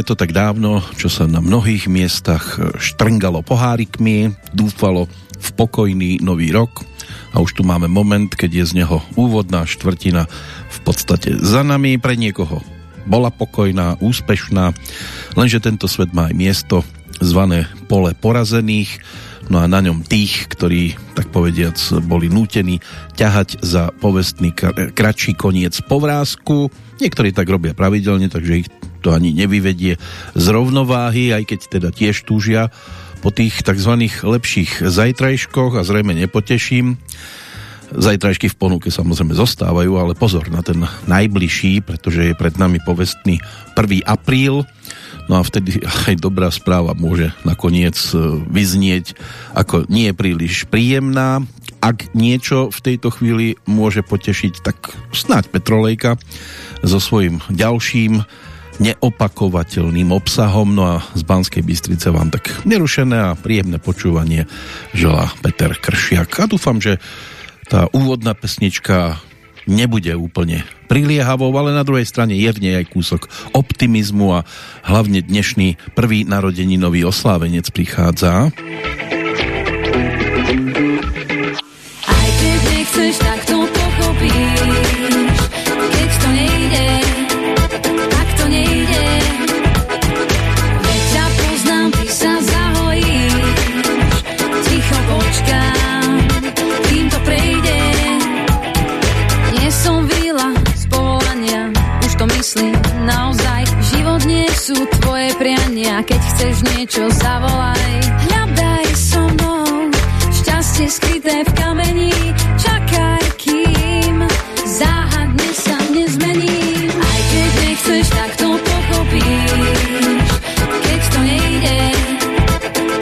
Je to tak dávno, čo sa na mnohých miestach štrngalo pohárikmi, dúfalo v pokojný nový rok a už tu máme moment, keď je z neho úvodná štvrtina v podstate za nami. Pre niekoho bola pokojná, úspešná, lenže tento svet má aj miesto zvané pole porazených, no a na ňom tých, ktorí, tak povediac, boli nútení ťahať za povestný kratší koniec povrázku. Niektorí tak robia pravidelne, takže ich to ani nevyvedie z rovnováhy, aj keď teda tiež túžia po tých tzv. lepších zajtrajškoch a zrejme nepoteším. Zajtrajšky v ponuke samozrejme zostávajú, ale pozor na ten najbližší, pretože je pred nami povestný 1. apríl, No a vtedy aj dobrá správa môže nakoniec e, vyznieť ako nie príliš príjemná. Ak niečo v tejto chvíli môže potešiť, tak snáď Petrolejka so svojím ďalším neopakovateľným obsahom. No a z Banskej Bystrice vám tak nerušené a príjemné počúvanie želá Peter Kršiak. A dúfam, že tá úvodná pesnička nebude úplne priliehavou, ale na druhej strane je v nej aj kúsok optimizmu a hlavne dnešný prvý narodeninový oslávenec prichádza. Niečo zavolaj. Hľadaj so mnou, šťastie skryté v kameni, čakaj kým záhadne sa nezmením. Aj keď nechceš, tak to pochopíš, keď to nejde,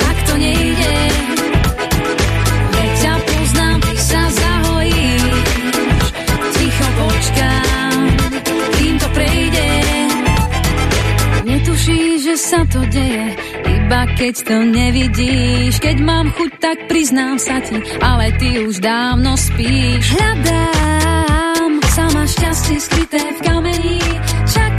tak to nejde. Veď ťa poznám, ty sa zahojíš, ticho počkám, kým to prejde. Netušíš, že sa to deje, iba keď to nevidíš. Keď mám chuť, tak priznám sa ti, ale ty už dávno spíš. Hľadám sama šťastie skryté v kameni, čakám,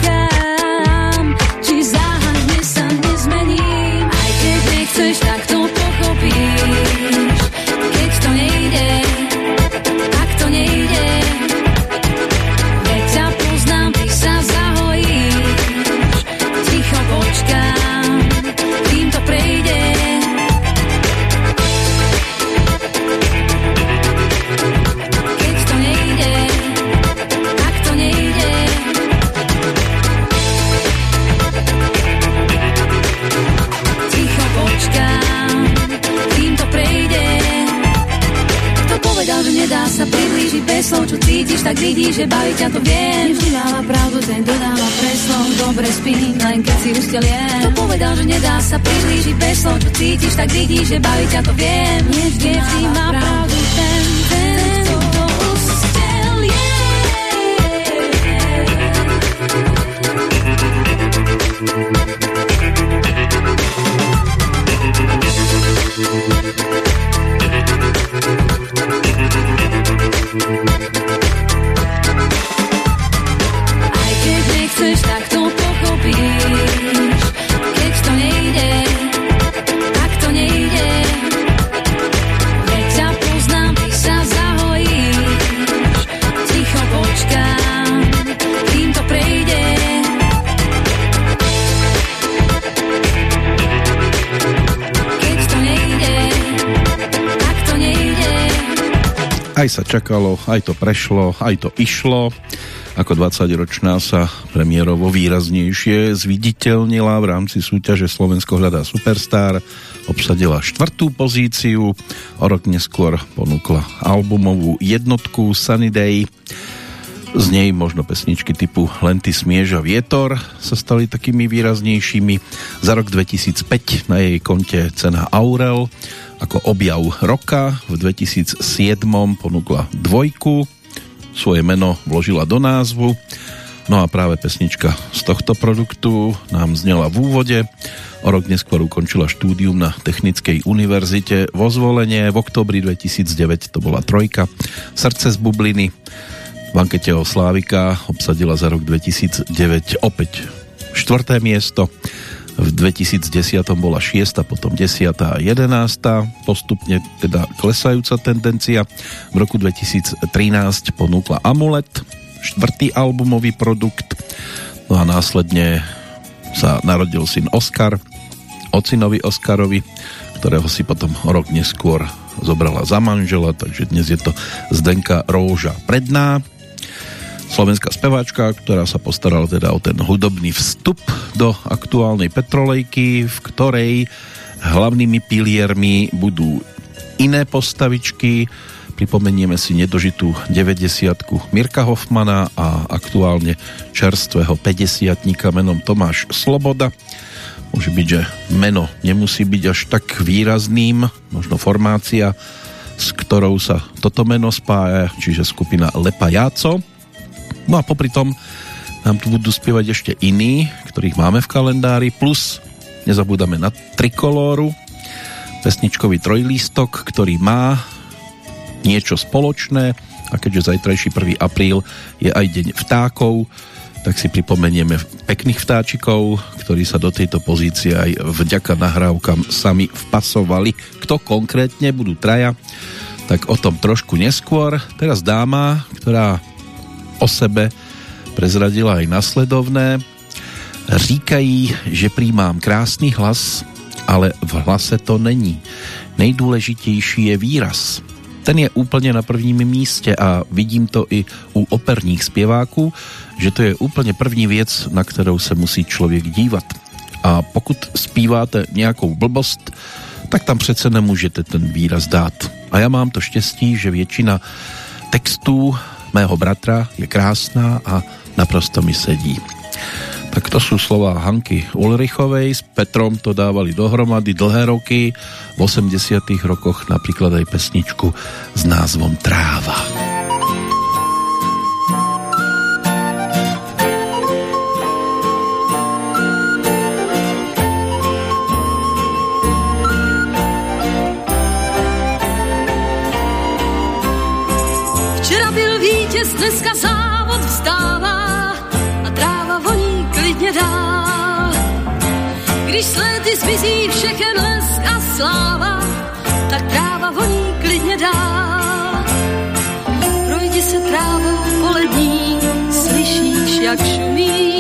nedá sa priblížiť bez slov, čo cítiš, tak vidíš, že baví ťa to viem. Vždy dáva pravdu, ten dodáva preslov, dobre spím, len keď si usteliem. Kto povedal, že nedá sa priblížiť bez slov, čo cítiš, tak vidíš, že baví ťa to viem. Nie vždy, vždy má pravdu Aj sa čakalo, aj to prešlo, aj to išlo. Ako 20-ročná sa premiérovo výraznejšie zviditeľnila v rámci súťaže Slovensko hľadá superstar. Obsadila štvrtú pozíciu. O rok neskôr ponúkla albumovú jednotku Sunny Day. Z nej možno pesničky typu Len ty smieš a vietor sa stali takými výraznejšími. Za rok 2005 na jej konte cena Aurel ako objav roka. V 2007 ponúkla dvojku, svoje meno vložila do názvu. No a práve pesnička z tohto produktu nám znela v úvode. O rok neskôr ukončila štúdium na Technickej univerzite vo zvolenie. V oktobri 2009 to bola trojka. Srdce z bubliny. V ankete o Slávika obsadila za rok 2009 opäť štvrté miesto. V 2010 bola 6, potom 10 a 11. Postupne teda klesajúca tendencia. V roku 2013 ponúkla Amulet, štvrtý albumový produkt. No a následne sa narodil syn Oscar, ocinovi Oscarovi, ktorého si potom rok neskôr zobrala za manžela, takže dnes je to Zdenka Róža Predná, slovenská speváčka, ktorá sa postarala teda o ten hudobný vstup do aktuálnej petrolejky, v ktorej hlavnými piliermi budú iné postavičky, pripomenieme si nedožitú 90 Mirka Hoffmana a aktuálne čerstvého 50 menom Tomáš Sloboda Môže byť, že meno nemusí byť až tak výrazným, možno formácia, s ktorou sa toto meno spája, čiže skupina Lepa Jáco. No a popri tom nám tu budú spievať ešte iní, ktorých máme v kalendári, plus nezabúdame na Trikolóru, pesničkový trojlístok, ktorý má niečo spoločné a keďže zajtrajší 1. apríl je aj deň vtákov, tak si pripomenieme pekných vtáčikov, ktorí sa do tejto pozície aj vďaka nahrávkam sami vpasovali. Kto konkrétne budú traja, tak o tom trošku neskôr. Teraz dáma, ktorá o sebe prezradila aj nasledovné. Říkají, že prímám krásny hlas, ale v hlase to není. Nejdůležitější je výraz ten je úplne na prvním míste a vidím to i u operních zpěváků, že to je úplně první věc, na kterou se musí člověk dívat. A pokud zpíváte nějakou blbost, tak tam přece nemůžete ten výraz dát. A já mám to štěstí, že většina textů mého bratra je krásná a naprosto mi sedí. Tak to sú slova Hanky Ulrichovej, s Petrom to dávali dohromady dlhé roky, v 80 rokoch napríklad aj pesničku s názvom Tráva. Včera byl dneska závod vstává nedá. Když s léty zmizí všechen lesk a sláva, tak tráva voní klidně dá. Projdi se trávou polední, slyšíš, jak šumí.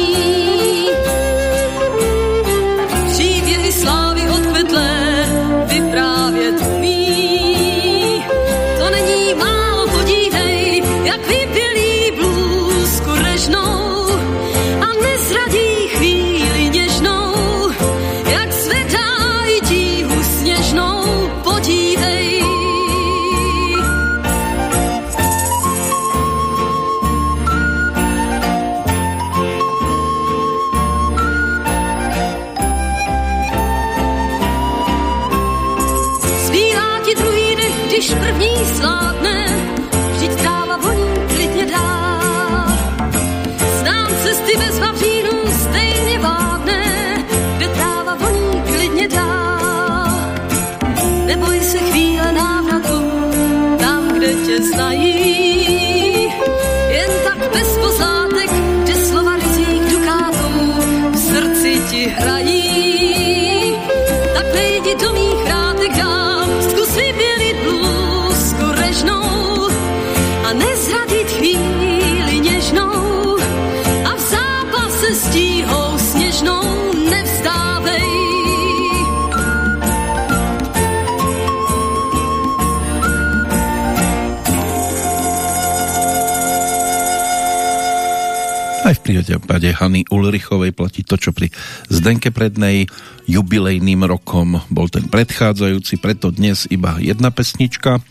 Prípade Hany Ulrichovej platí to, čo pri Zdenke Prednej jubilejným rokom bol ten predchádzajúci, preto dnes iba jedna pesnička,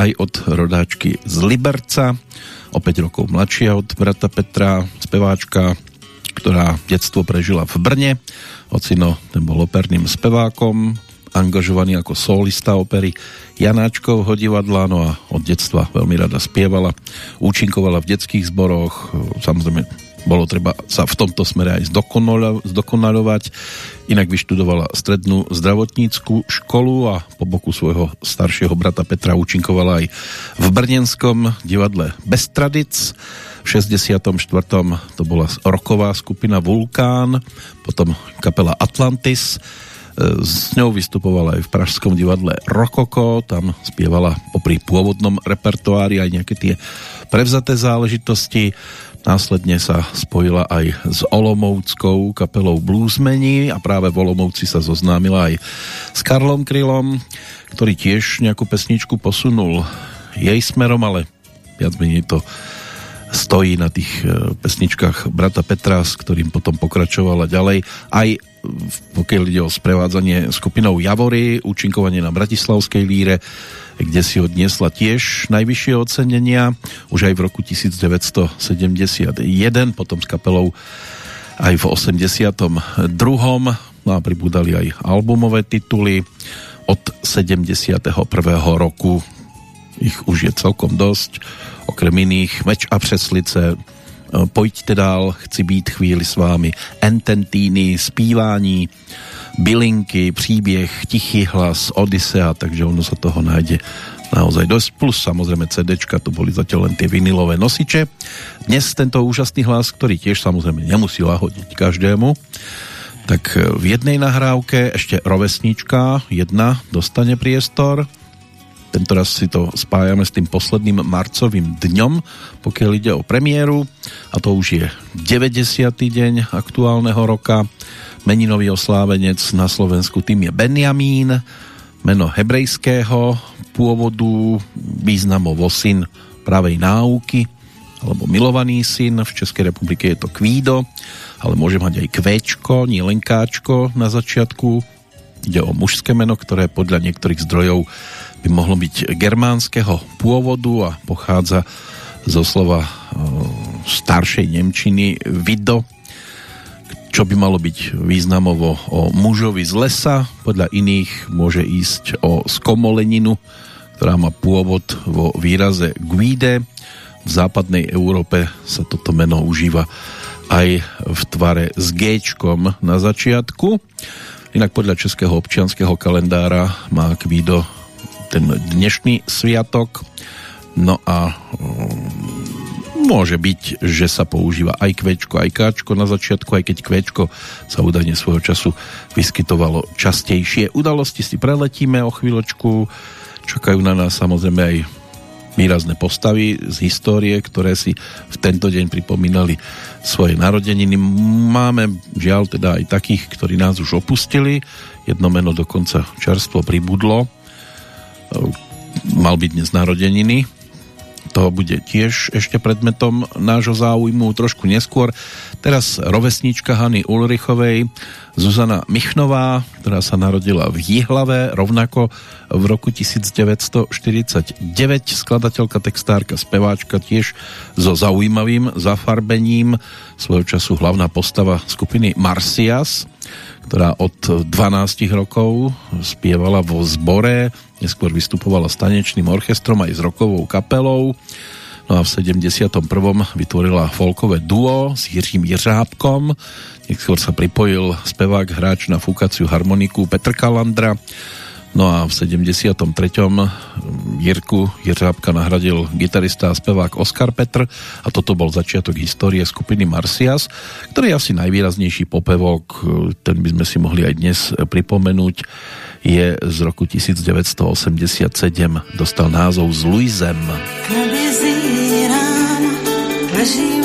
aj od rodáčky z Liberca, o 5 rokov mladšia od brata Petra, speváčka, ktorá detstvo prežila v Brne. Ocino, ten bol operným spevákom, angažovaný ako solista opery Janáčkovho divadla, no a od detstva veľmi rada spievala, účinkovala v detských zboroch, samozrejme bolo treba sa v tomto smere aj zdokonalovať. Inak vyštudovala strednú zdravotníckú školu a po boku svojho staršieho brata Petra účinkovala aj v Brnenskom divadle Bez tradic. V 64. to bola roková skupina Vulkán, potom kapela Atlantis. E, s ňou vystupovala aj v Pražskom divadle Rokoko, tam spievala popri pôvodnom repertoári aj nejaké tie prevzaté záležitosti. Následne sa spojila aj s Olomouckou kapelou Bluesmeni a práve v Olomouci sa zoznámila aj s Karlom Krylom, ktorý tiež nejakú pesničku posunul jej smerom, ale viac menej to stojí na tých e, pesničkách brata Petra, s ktorým potom pokračovala ďalej. Aj pokiaľ ide o sprevádzanie skupinou Javory, účinkovanie na Bratislavskej líre, kde si odniesla tiež najvyššie ocenenia, už aj v roku 1971, potom s kapelou aj v 82. No a pribúdali aj albumové tituly od 71. roku. Ich už je celkom dosť. Okrem iných Meč a přeslice, Pojďte dál, chci být chvíli s vámi, Ententíny, zpívání, bylinky, příběh, tichý hlas, Odisea, takže ono sa toho nájde naozaj dosť, plus samozrejme CDčka, to boli zatiaľ len tie vinilové nosiče. Dnes tento úžasný hlas, ktorý tiež samozrejme nemusí lahodiť každému, tak v jednej nahrávke ešte rovesnička, jedna dostane priestor, tento raz si to spájame s tým posledným marcovým dňom, pokiaľ ide o premiéru, a to už je 90. deň aktuálneho roka. Meninový oslávenec na Slovensku tým je Benjamín, meno hebrejského pôvodu, významovo syn pravej náuky, alebo milovaný syn, v Českej republike je to Kvído, ale môže mať aj Kvéčko, nie len na začiatku. Ide o mužské meno, ktoré podľa niektorých zdrojov by mohlo byť germánskeho pôvodu a pochádza zo slova e, staršej Nemčiny vido, čo by malo byť významovo o mužovi z lesa, podľa iných môže ísť o skomoleninu, ktorá má pôvod vo výraze guide. V západnej Európe sa toto meno užíva aj v tvare s G na začiatku. Inak podľa českého občianského kalendára má Kvído ten dnešný sviatok. No a mm, môže byť, že sa používa aj kvečko, aj káčko na začiatku, aj keď kvečko sa údajne svojho času vyskytovalo častejšie. Udalosti si preletíme o chvíľočku, čakajú na nás samozrejme aj výrazné postavy z histórie, ktoré si v tento deň pripomínali svoje narodeniny. Máme žiaľ teda aj takých, ktorí nás už opustili. Jedno meno dokonca čerstvo pribudlo mal byť dnes narodeniny. To bude tiež ešte predmetom nášho záujmu trošku neskôr. Teraz rovesnička Hany Ulrichovej, Zuzana Michnová, ktorá sa narodila v Jihlave, rovnako v roku 1949, skladateľka, textárka, speváčka, tiež so zaujímavým zafarbením, svojho času hlavná postava skupiny Marcias, ktorá od 12 rokov spievala vo zbore, neskôr vystupovala s tanečným orchestrom aj s rokovou kapelou. No a v 71. vytvorila folkové duo s Jiřím Jiřábkom. Neskôr sa pripojil spevák, hráč na fúkaciu harmoniku Petr Kalandra No a v 73. Jirku Jiřábka nahradil gitarista a spevák Oskar Petr a toto bol začiatok histórie skupiny Marcias, ktorý je asi najvýraznejší popevok, ten by sme si mohli aj dnes pripomenúť, je z roku 1987, dostal názov Z Luizem. ležím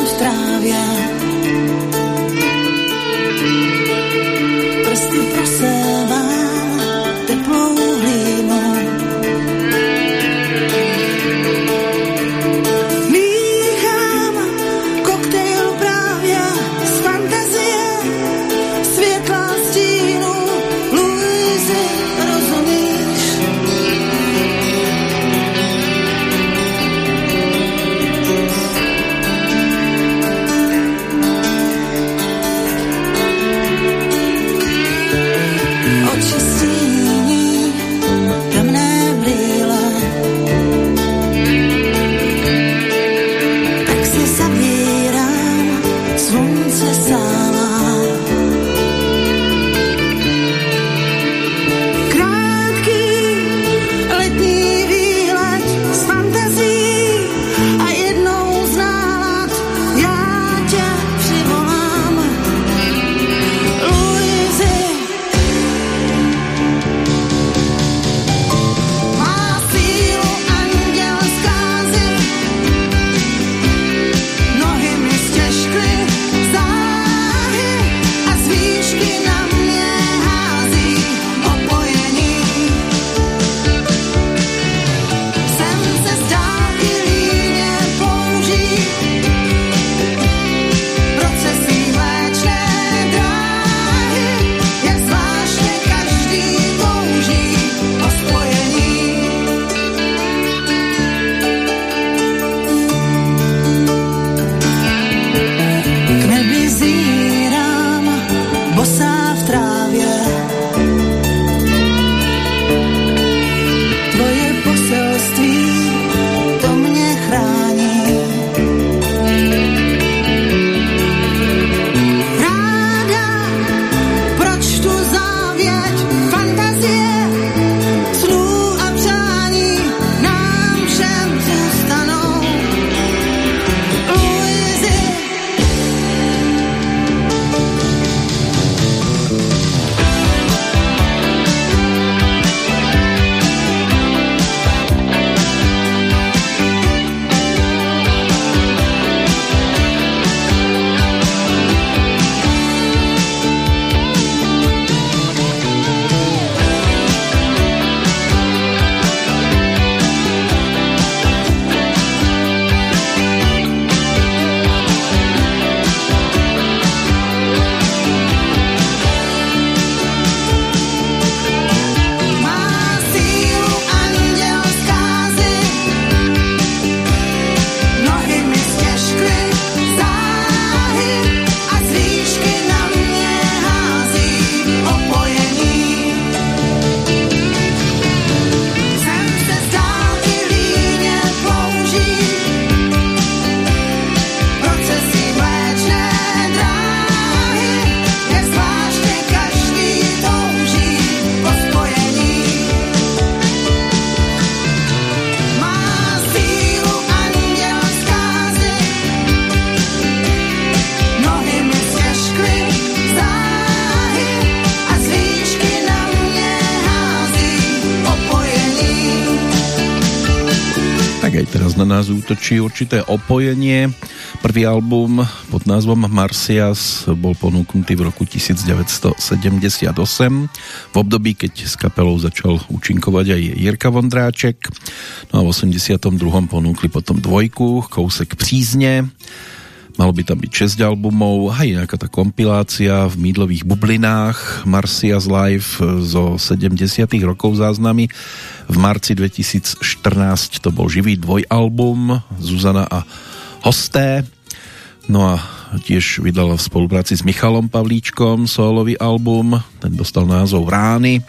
útočí určité opojenie. Prvý album pod názvom Marcias bol ponúknutý v roku 1978 v období, keď s kapelou začal účinkovať aj Jirka Vondráček. No a v 82. ponúkli potom dvojku, Kousek přízne Malo by tam byť 6 albumov, aj nejaká tá kompilácia v mídlových bublinách Marcia's Live zo 70 rokov záznamy. V marci 2014 to bol živý dvojalbum Zuzana a hosté. No a tiež vydala v spolupráci s Michalom Pavlíčkom solový album, ten dostal názov Rány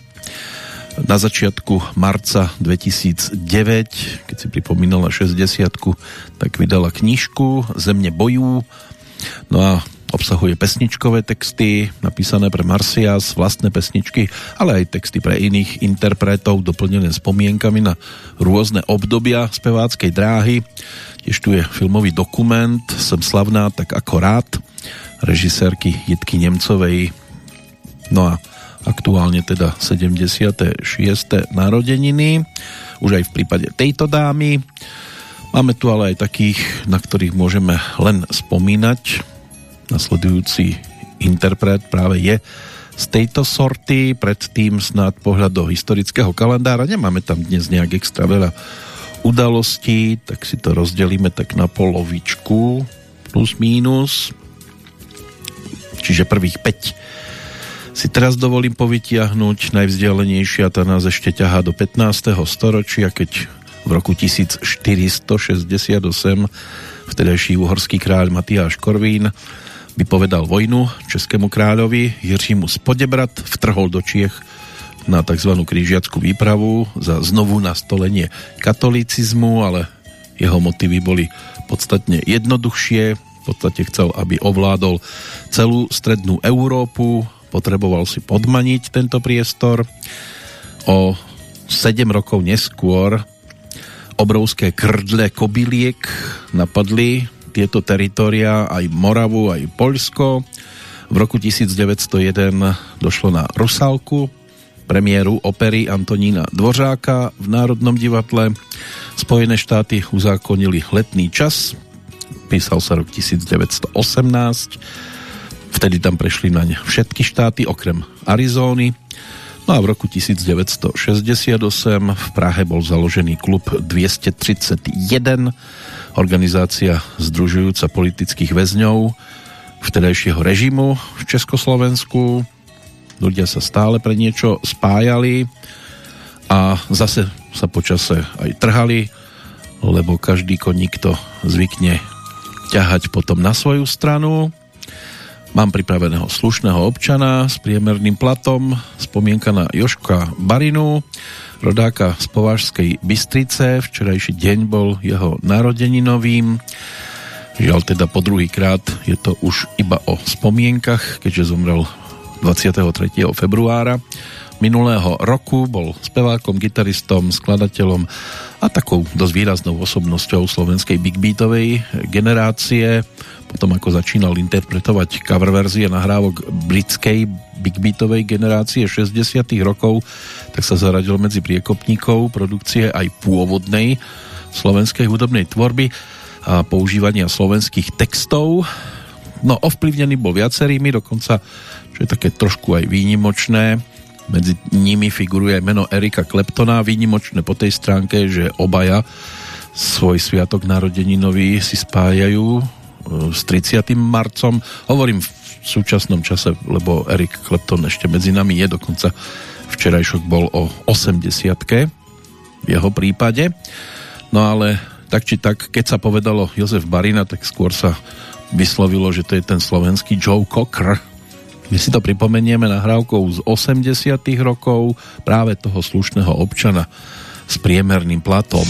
na začiatku marca 2009, keď si pripomínala 60 tak vydala knižku Země bojů. No a obsahuje pesničkové texty napísané pre Marcias, vlastné pesničky, ale aj texty pre iných interpretov, doplnené spomienkami na rôzne obdobia speváckej dráhy. Tiež tu je filmový dokument Sem slavná tak ako rád režisérky Jitky Nemcovej. No a aktuálne teda 76. narodeniny, už aj v prípade tejto dámy. Máme tu ale aj takých, na ktorých môžeme len spomínať. Nasledujúci interpret práve je z tejto sorty, predtým snad pohľad do historického kalendára. Nemáme tam dnes nejak extra veľa udalostí, tak si to rozdelíme tak na polovičku plus mínus. Čiže prvých 5 si teraz dovolím povytiahnuť. Najvzdialenejšia tá nás ešte ťahá do 15. storočia, keď v roku 1468 vtedajší uhorský kráľ Matiáš Korvín vypovedal vojnu českému kráľovi Jiřímu Spodebrat, vtrhol do Čiech na tzv. krížiackú výpravu za znovu nastolenie katolicizmu, ale jeho motivy boli podstatne jednoduchšie. V podstate chcel, aby ovládol celú strednú Európu, potreboval si podmaniť tento priestor. O 7 rokov neskôr obrovské krdle kobyliek napadli tieto teritoria, aj Moravu, aj Poľsko. V roku 1901 došlo na Rusalku, premiéru opery Antonína Dvořáka v Národnom divadle. Spojené štáty uzákonili letný čas, písal sa rok 1918 Vtedy tam prešli naň všetky štáty okrem Arizóny. No a v roku 1968 v Prahe bol založený klub 231, organizácia združujúca politických väzňov vtedajšieho režimu v Československu. Ľudia sa stále pre niečo spájali a zase sa počase aj trhali, lebo každý koník to zvykne ťahať potom na svoju stranu. Mám pripraveného slušného občana s priemerným platom, spomienka na Joška Barinu, rodáka z Považskej Bystrice. Včerajší deň bol jeho narodeninovým. Žiaľ teda po druhý krát je to už iba o spomienkach, keďže zomrel 23. februára minulého roku. Bol spevákom, gitaristom, skladateľom a takou dosť výraznou osobnosťou slovenskej big beatovej generácie potom ako začínal interpretovať cover verzie nahrávok britskej big beatovej generácie 60 rokov, tak sa zaradil medzi priekopníkov produkcie aj pôvodnej slovenskej hudobnej tvorby a používania slovenských textov. No ovplyvnený bol viacerými, dokonca, čo je také trošku aj výnimočné, medzi nimi figuruje aj meno Erika Kleptona, výnimočné po tej stránke, že obaja svoj sviatok narodeninový si spájajú s 30. marcom. Hovorím v súčasnom čase, lebo Erik Klepton ešte medzi nami je, dokonca včerajšok bol o 80 v jeho prípade. No ale tak či tak, keď sa povedalo Jozef Barina, tak skôr sa vyslovilo, že to je ten slovenský Joe Cocker. My si to pripomenieme nahrávkou z 80 rokov práve toho slušného občana s priemerným platom.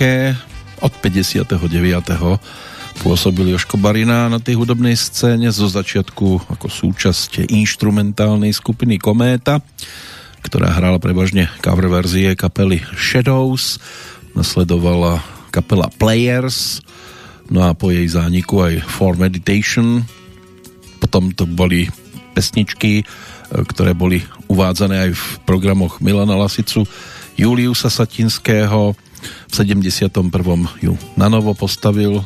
Nahrávke od 59. pôsobil Joško Barina na tej hudobnej scéne zo začiatku ako súčasť inštrumentálnej skupiny Kométa, ktorá hrala prevažne cover verzie kapely Shadows, nasledovala kapela Players, no a po jej zániku aj For Meditation, potom to boli pesničky, e, ktoré boli uvádzané aj v programoch Milana Lasicu, Juliusa Satinského, v 71. ju na novo postavil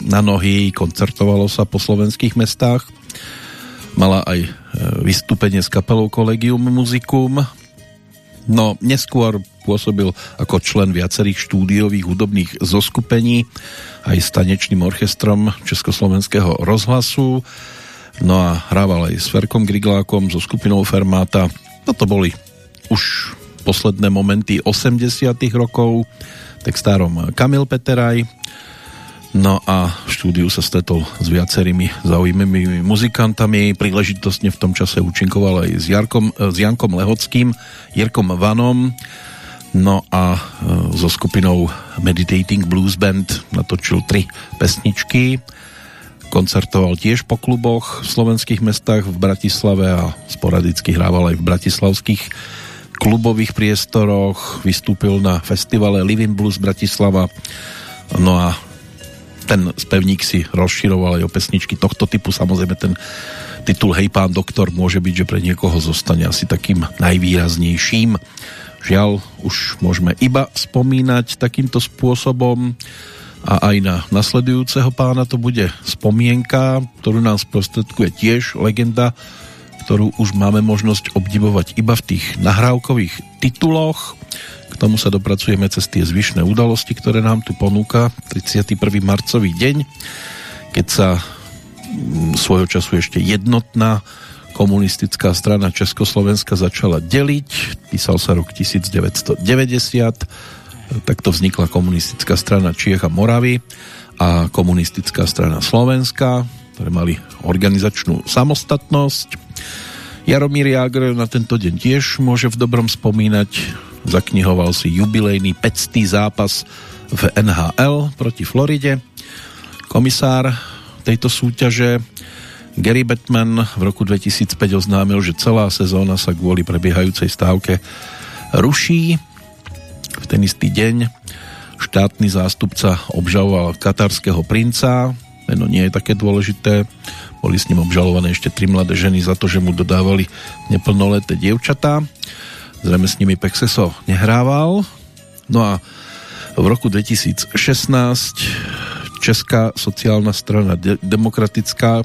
na nohy, koncertovalo sa po slovenských mestách. Mala aj e, vystúpenie s kapelou Collegium Musicum. No, neskôr pôsobil ako člen viacerých štúdiových hudobných zoskupení aj s tanečným orchestrom Československého rozhlasu. No a hrával aj s Ferkom Griglákom so skupinou Fermáta. Toto boli už posledné momenty 80 rokov textárom Kamil Peteraj. No a v štúdiu sa stretol s viacerými zaujímavými muzikantami. Príležitostne v tom čase účinkoval aj s, Jarkom, s Jankom Lehockým Jirkom Vanom. No a e, so skupinou Meditating Blues Band natočil tri pesničky. Koncertoval tiež po kluboch v slovenských mestách v Bratislave a sporadicky hrával aj v bratislavských klubových priestoroch, vystúpil na festivale Living Blues Bratislava, no a ten spevník si rozširoval aj o pesničky tohto typu, samozrejme ten titul Hej pán doktor môže byť, že pre niekoho zostane asi takým najvýraznejším. Žiaľ, už môžeme iba spomínať takýmto spôsobom. A aj na nasledujúceho pána to bude spomienka, ktorú nám sprostredkuje tiež legenda ktorú už máme možnosť obdivovať iba v tých nahrávkových tituloch. K tomu sa dopracujeme cez tie zvyšné udalosti, ktoré nám tu ponúka 31. marcový deň, keď sa mm, svojho času ešte jednotná komunistická strana Československa začala deliť. Písal sa rok 1990. Takto vznikla komunistická strana Čiech a Moravy a komunistická strana Slovenska, ktoré mali organizačnú samostatnosť. Jaromír Jagr na tento deň tiež môže v dobrom spomínať. Zaknihoval si jubilejný 500. zápas v NHL proti Floride. Komisár tejto súťaže Gary Batman v roku 2005 oznámil, že celá sezóna sa kvôli prebiehajúcej stávke ruší. V ten istý deň štátny zástupca obžaloval katarského princa, meno nie je také dôležité, boli s ním obžalované ešte tri mladé ženy za to, že mu dodávali neplnoleté dievčatá. Zrejme s nimi Pexeso nehrával. No a v roku 2016 Česká sociálna strana de- demokratická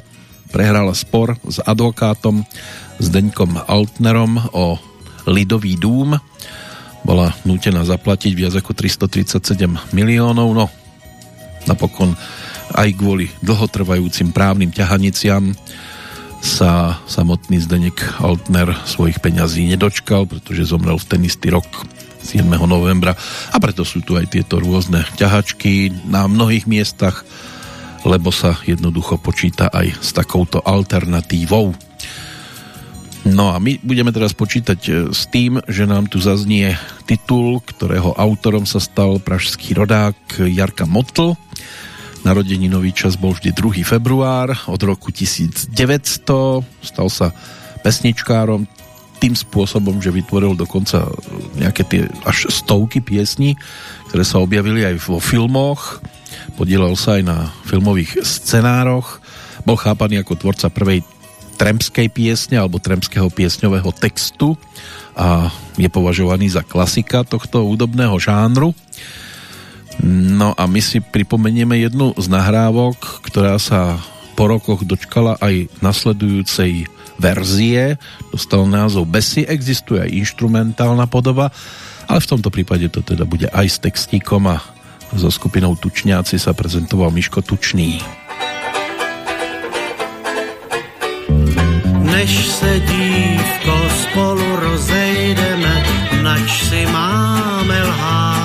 prehrala spor s advokátom Zdeňkom Altnerom o Lidový dům. Bola nútená zaplatiť viac ako 337 miliónov, no napokon aj kvôli dlhotrvajúcim právnym ťahaniciam sa samotný Zdenek Altner svojich peňazí nedočkal, pretože zomrel v ten istý rok 7. novembra a preto sú tu aj tieto rôzne ťahačky na mnohých miestach, lebo sa jednoducho počíta aj s takouto alternatívou. No a my budeme teraz počítať e, s tým, že nám tu zaznie titul, ktorého autorom sa stal pražský rodák Jarka Motl, Narodeninový čas bol vždy 2. február od roku 1900. Stal sa pesničkárom tým spôsobom, že vytvoril dokonca nejaké tie až stovky piesní, ktoré sa objavili aj vo filmoch. Podielal sa aj na filmových scenároch. Bol chápaný ako tvorca prvej tremskej piesne alebo tremského piesňového textu a je považovaný za klasika tohto údobného žánru. No a my si pripomenieme jednu z nahrávok, ktorá sa po rokoch dočkala aj nasledujúcej verzie. Dostal názov Besy, existuje aj instrumentálna podoba, ale v tomto prípade to teda bude aj s textíkom a so skupinou Tučňáci sa prezentoval Miško Tučný. Než se dívko spolu rozejdeme, nač si máme lhát.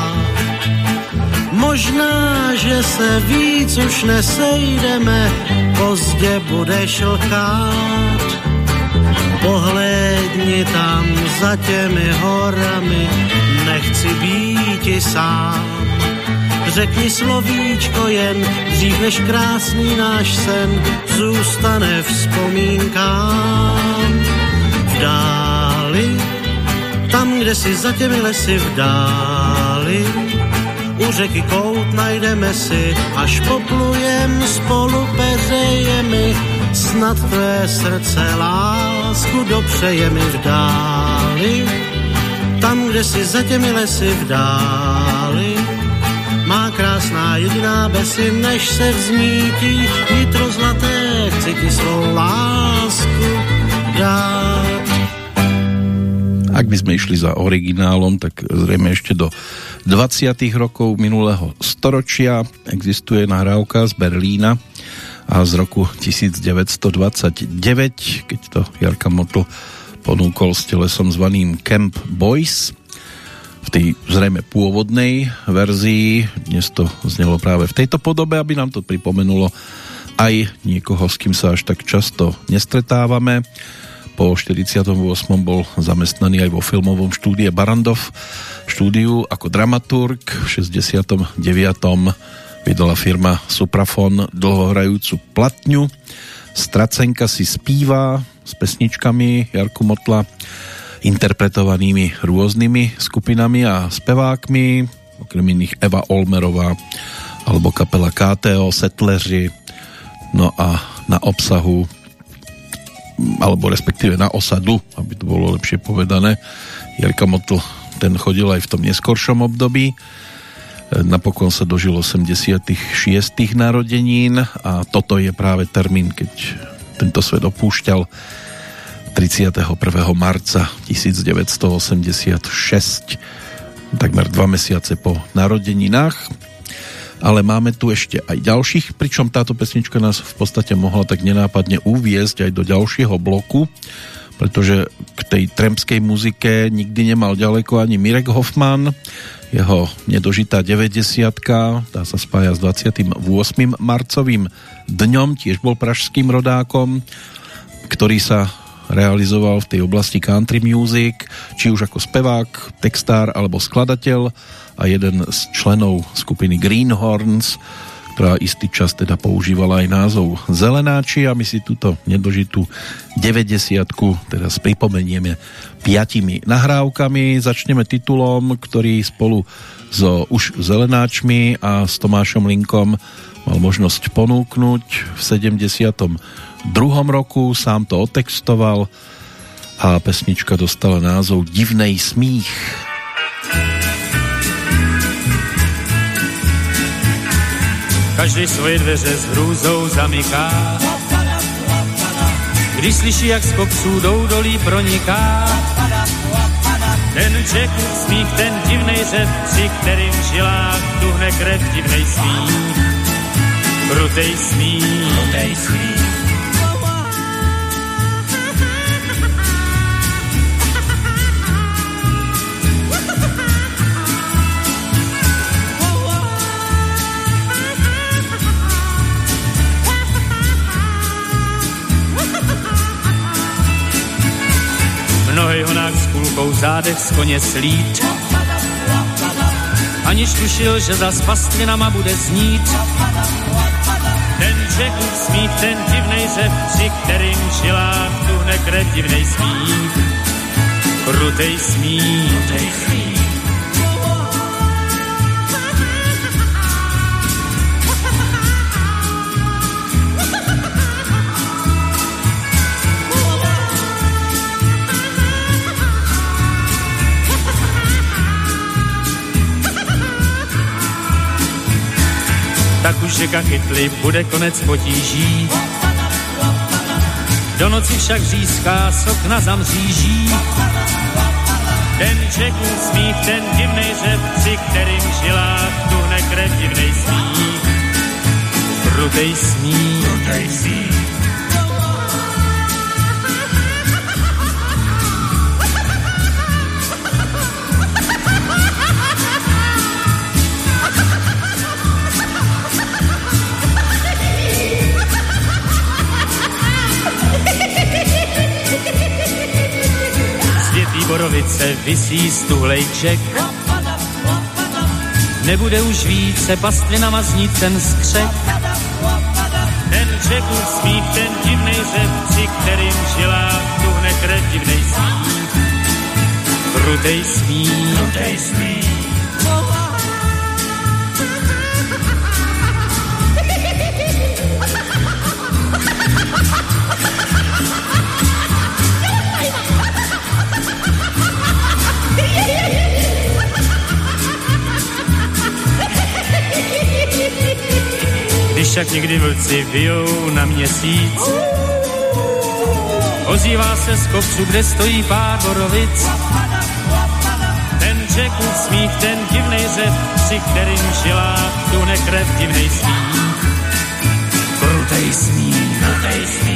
Možná, že se víc už nesejdeme, pozdě budeš lkát. Pohlédni tam za těmi horami, nechci být sám. Řekni slovíčko jen, dřív než krásný náš sen zůstane vzpomínkám. V dáli, tam, kde si za těmi lesy v dáli, u řeky kout najdeme si, až poplujem spolu peřejemi, snad tvé srdce lásku dopřeje mi v dáli. Tam, kde si za těmi lesy v dáli, má krásná jediná besy, než se vzmítí nitro zlaté, chci ti svou lásku dát. Ak by sme išli za originálom, tak zrejme ešte do 20. rokov minulého storočia existuje nahrávka z Berlína a z roku 1929, keď to Jarka Motl ponúkol s telesom zvaným Camp Boys v tej zrejme pôvodnej verzii. Dnes to znelo práve v tejto podobe, aby nám to pripomenulo aj niekoho, s kým sa až tak často nestretávame. Po 48. bol zamestnaný aj vo filmovom štúdie Barandov štúdiu ako dramaturg. V 69. vydala firma Suprafon dlhohrajúcu platňu. Stracenka si spíva s pesničkami Jarku Motla interpretovanými rôznymi skupinami a spevákmi, okrem iných Eva Olmerová alebo kapela KTO, Settleri, no a na obsahu alebo respektíve na osadu, aby to bolo lepšie povedané. Jarka Motl ten chodil aj v tom neskoršom období. Napokon sa dožil 86. narodenín a toto je práve termín, keď tento svet opúšťal 31. marca 1986 takmer dva mesiace po narodeninách ale máme tu ešte aj ďalších, pričom táto pesnička nás v podstate mohla tak nenápadne uviezť aj do ďalšieho bloku, pretože k tej tremskej muzike nikdy nemal ďaleko ani Mirek Hoffman, jeho nedožitá 90 tá sa spája s 28. marcovým dňom, tiež bol pražským rodákom, ktorý sa realizoval v tej oblasti country music, či už ako spevák, textár alebo skladateľ a jeden z členov skupiny Greenhorns, ktorá istý čas teda používala aj názov Zelenáči a my si túto nedožitú 90 teraz pripomenieme piatimi nahrávkami. Začneme titulom, ktorý spolu so už Zelenáčmi a s Tomášom Linkom mal možnosť ponúknuť v 72. roku, sám to otextoval a pesnička dostala názov Divnej smích. Každý svoje dveře s hrůzou zamyká. Když slyší, jak z kopců jdou dolí proniká, ten Jack smích, ten divnej řev, při kterým v tuhne krev divnej smích. Krutej smích. Krutej smích. Mnohej honák s kulkou v zádech z koně slít. Aniž tušil, že za pastvinama bude znít. Ten Jackův smích, ten divnej řev, při kterým v žilách tuhne krev divnej smích. Krutej smích. Krutej smích. Řeka Kytly bude konec potíží. Do noci však řízká sokna zamříží. Ten řeků smích, ten divnej řev, při kterým žilách tuhne krev divnej smích. Krutej smích, krutej smích. Borovice visí stuhlejček. Nebude už více pastvinama znít ten skřek. Ten řeku smích, ten divnej řev, při kterým žilách tuhne krev divnej smích. Krutej smích, krutej smích. Však někdy vlci bijou na měsíc. Ozývá se z kopců, kde stojí pár borovic. Ten řeku smích, ten divnej řev, při kterým žilách tu nekrev divnej smích. Krutej smích, krutej smích.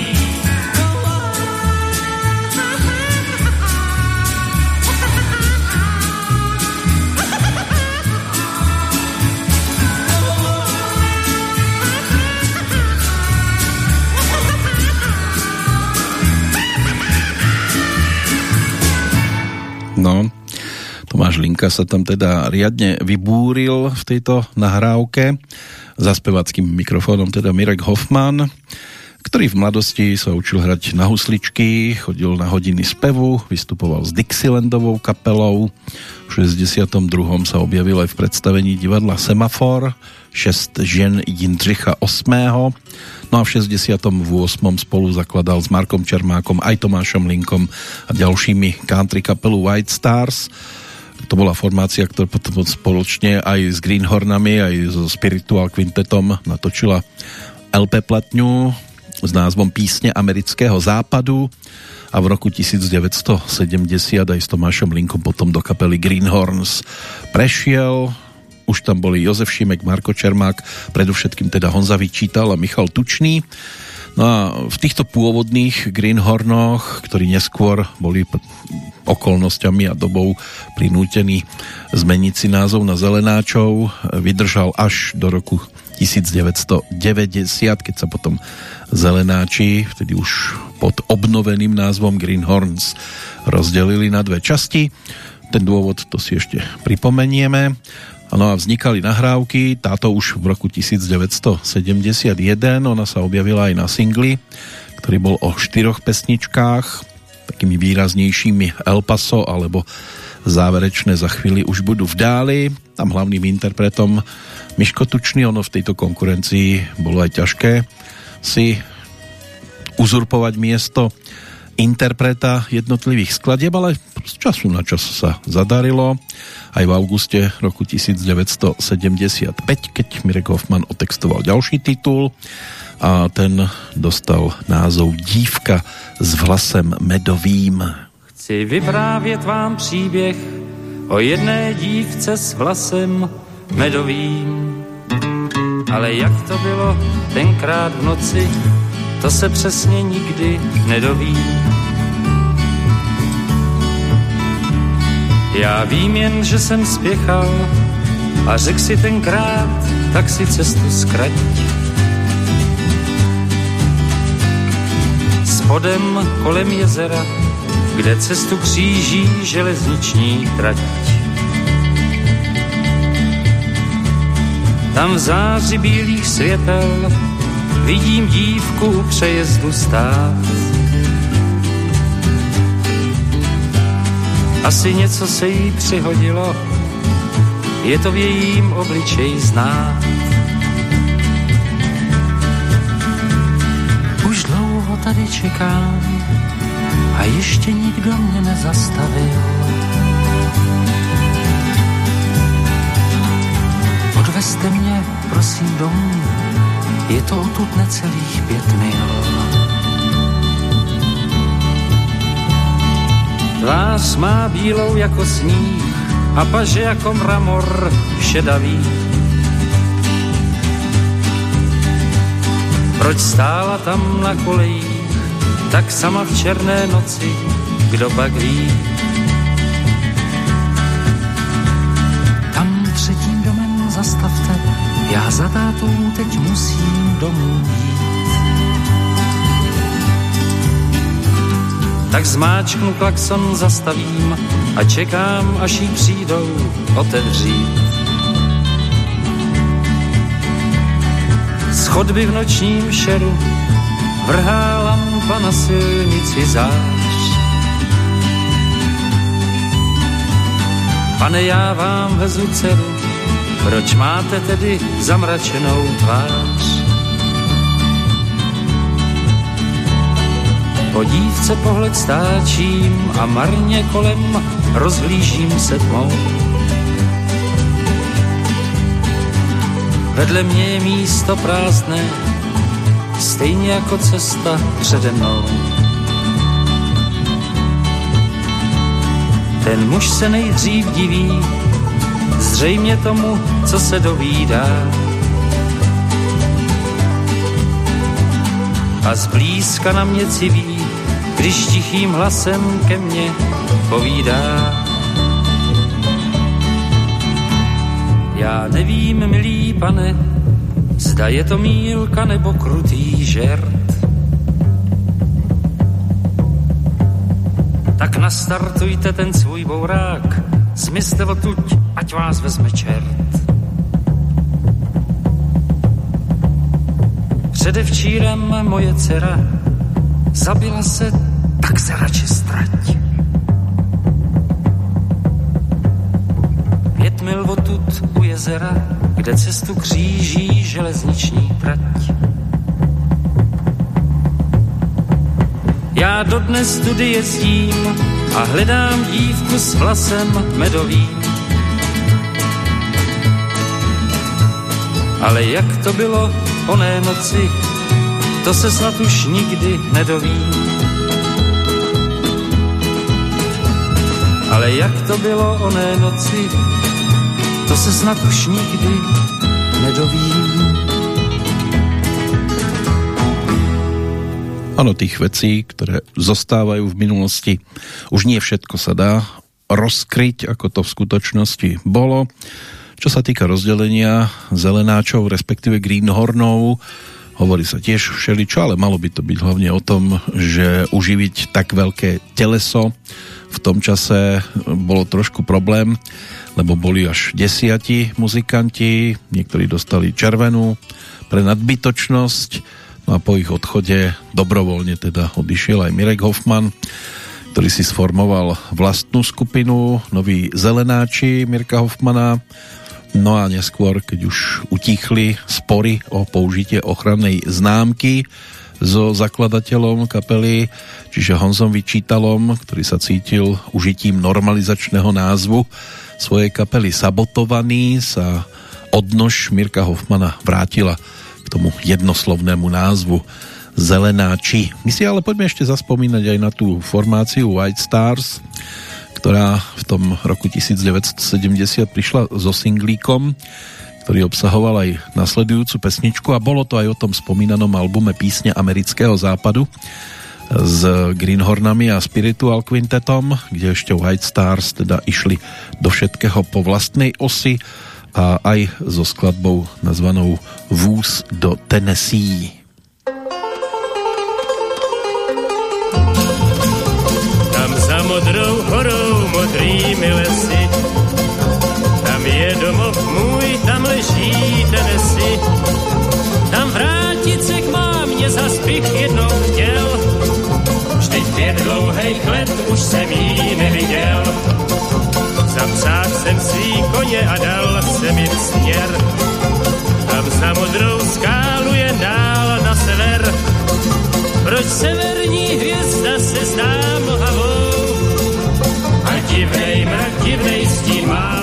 Linka sa tam teda riadne vybúril v tejto nahrávke za spevackým mikrofónom teda Mirek Hoffman, ktorý v mladosti sa učil hrať na husličky, chodil na hodiny spevu, vystupoval s Dixielandovou kapelou. V 62. sa objavil aj v predstavení divadla Semafor, 6 žen Jindřicha 8 No a v 68. spolu zakladal s Markom Čermákom, aj Tomášom Linkom a ďalšími country kapelu White Stars. To bola formácia, ktorá potom spoločne aj s Greenhornami, aj so Spiritual Quintetom natočila LP platňu s názvom Písne amerického západu a v roku 1970 aj s Tomášom Linkom potom do kapely Greenhorns prešiel už tam boli Jozef Šimek, Marko Čermák, predovšetkým teda Honza Vyčítal a Michal Tučný. No a v týchto pôvodných Greenhornoch, ktorí neskôr boli okolnosťami a dobou prinútení zmeniť si názov na Zelenáčov, vydržal až do roku 1990, keď sa potom Zelenáči, vtedy už pod obnoveným názvom Greenhorns, rozdelili na dve časti. Ten dôvod to si ešte pripomenieme. No a vznikali nahrávky, táto už v roku 1971, ona sa objavila aj na singli, ktorý bol o štyroch pesničkách, takými výraznejšími El Paso alebo záverečné za chvíli už budú v dáli. Tam hlavným interpretom Miško Tučný, ono v tejto konkurencii bolo aj ťažké si uzurpovať miesto interpreta jednotlivých skladieb, ale z času na čas sa zadarilo aj v auguste roku 1975, keď Mirek Hoffman otextoval ďalší titul a ten dostal názov Dívka s vlasem medovým. Chci vyprávět vám příběh o jedné dívce s vlasem medovým. Ale jak to bylo tenkrát v noci, to se přesně nikdy nedoví. Já vím jen, že jsem spěchal a řekl si tenkrát, tak si cestu zkrať. Spodem kolem jezera, kde cestu kříží železniční trať. Tam v záři bílých světel vidím dívku u přejezdu stát. Asi něco se jí přihodilo, je to v jejím obličeji znát. Už dlouho tady čekám a ještě nikdo mě nezastavil. Od Odvezte mě, prosím, domů, je to odtud necelých pět mil. Tvář má bílou jako sníh a paže jako mramor šedavý. Proč stála tam na kolejích, tak sama v černé noci, kdo pak ví? Tam třetím domem zastavte, já za tátou teď musím domů jít. Tak zmáčknu klakson, zastavím a čekám, až jí přijdou otevřít. Z chodby v nočním šeru vrhá lampa na silnici zář. Pane, já vám vezu dceru, proč máte tedy zamračenou tvář? Po dívce pohled stáčím a marně kolem rozhlížím se tmou. Vedle mě je místo prázdné, stejně jako cesta přede mnou. Ten muž se nejdřív diví, zřejmě tomu, co se dovídá. A zblízka na mě civí, když tichým hlasem ke mně povídá. Já nevím, milý pane, zda je to mílka nebo krutý žert. Tak nastartujte ten svůj bourák, zmizte odtuď, ať vás vezme čert. Předevčírem moje dcera zabila se, tak se radši strať. Pět mil odtud u jezera, kde cestu kříží železniční trať. Já dodnes tudy jezdím a hledám dívku s vlasem medovým. Ale jak to bylo oné noci, to se snad už nikdy nedoví. Ale jak to bylo oné noci, to se snad už nikdy nedoví. Ano, tých vecí, ktoré zostávajú v minulosti, už nie všetko sa dá rozkryť, ako to v skutočnosti bolo. Čo sa týka rozdelenia zelenáčov, respektíve greenhornov, hovorí sa tiež všeličo, ale malo by to byť hlavne o tom, že uživiť tak veľké teleso v tom čase bolo trošku problém, lebo boli až desiati muzikanti, niektorí dostali červenú pre nadbytočnosť, No a po ich odchode dobrovoľne teda odišiel aj Mirek Hoffman, ktorý si sformoval vlastnú skupinu, noví zelenáči Mirka Hoffmana. No a neskôr, keď už utichli spory o použitie ochrannej známky so zakladateľom kapely, čiže Honzom Vyčítalom, ktorý sa cítil užitím normalizačného názvu svojej kapely Sabotovaný, sa odnož Mirka Hoffmana vrátila k tomu jednoslovnému názvu Zelenáči. My si ale poďme ešte zaspomínať aj na tú formáciu White Stars, ktorá v tom roku 1970 prišla so singlíkom, ktorý obsahoval aj nasledujúcu pesničku a bolo to aj o tom spomínanom albume Písne amerického západu s Greenhornami a Spiritual Quintetom, kde ešte White Stars teda išli do všetkého po vlastnej osi a aj so skladbou nazvanou Vůz do Tennessee. Tam za modrou je domov můj, tam leží Tennessee tam vrátit se k mámě zas bych jednou chtěl vždyť pět dlouhých let už jsem jí neviděl Zapsal jsem svý koně a dal jsem jim směr. Tam za modrou skálu je dál na sever. Proč severní hvězda se zdá mlhavou? A divnej mrak, divnej stín má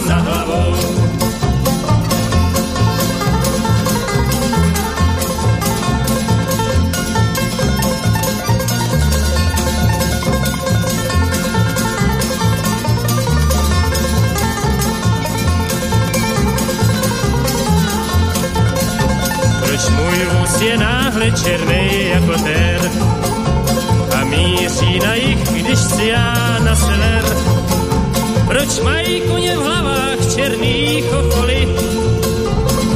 je černý jako ter a míří na jich, když si já na sever. Proč mají koně v hlavách černý chocholy?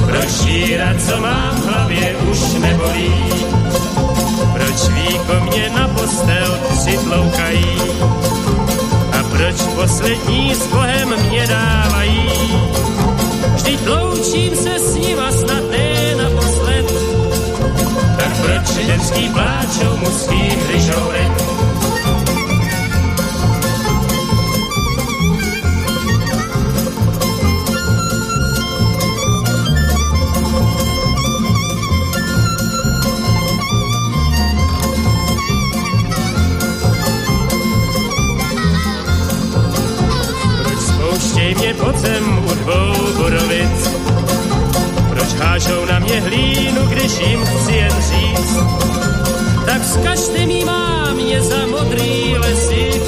Proč šíra, co mám v hlavě, už nebolí? Proč mě na postel si? A proč poslední s Bohem mě dávají? Vždyť loučím se s nima snad ne. Tak proč ženský pláčou, mužský hryžou mě pod zem u dvou borovic. Hážou na mě hlínu, když jim chci jen říct? Tak zkažte mi mámě za modrý lesy,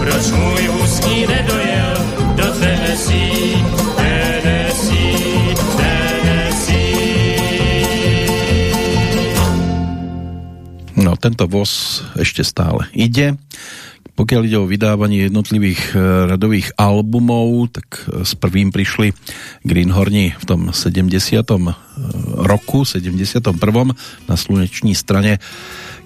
proč můj úzký nedojel do Tennessee, Tennessee, Tennessee. No, tento voz ešte stále ide pokiaľ ide o vydávanie jednotlivých e, radových albumov, tak e, s prvým prišli Greenhorni v tom 70. E, roku, 71. na slunečnej strane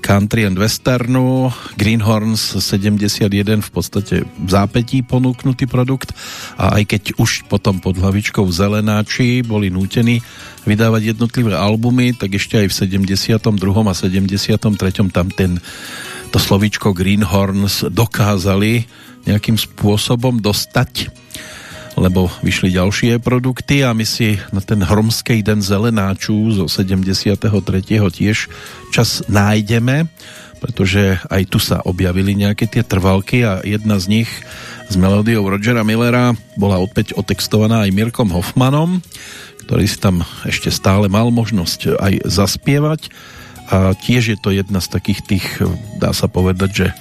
country and westernu, Greenhorns 71 v podstate v zápetí ponúknutý produkt a aj keď už potom pod hlavičkou Zelenáči boli nútení vydávať jednotlivé albumy, tak ešte aj v 72. a 73. tam ten to slovíčko Greenhorns dokázali nejakým spôsobom dostať lebo vyšli ďalšie produkty a my si na ten hromský den zelenáču zo 73. tiež čas nájdeme, pretože aj tu sa objavili nejaké tie trvalky a jedna z nich s melódiou Rogera Millera bola opäť otextovaná aj Mirkom Hoffmanom, ktorý si tam ešte stále mal možnosť aj zaspievať a tiež je to jedna z takých tých, dá sa povedať, že e,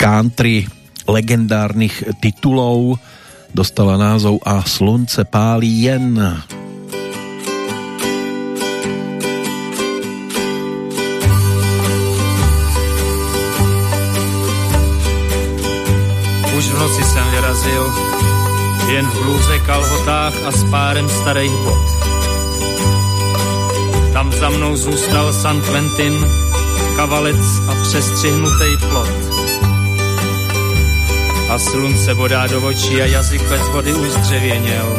country legendárnych titulov dostala názov A slunce pálí jen. Už v noci jsem vyrazil, jen v blúze, kalhotách a s párem starých bot tam za mnou zůstal San Quentin, kavalec a přestřihnutý plot. A slunce bodá do očí a jazyk bez vody už zdřevěněl.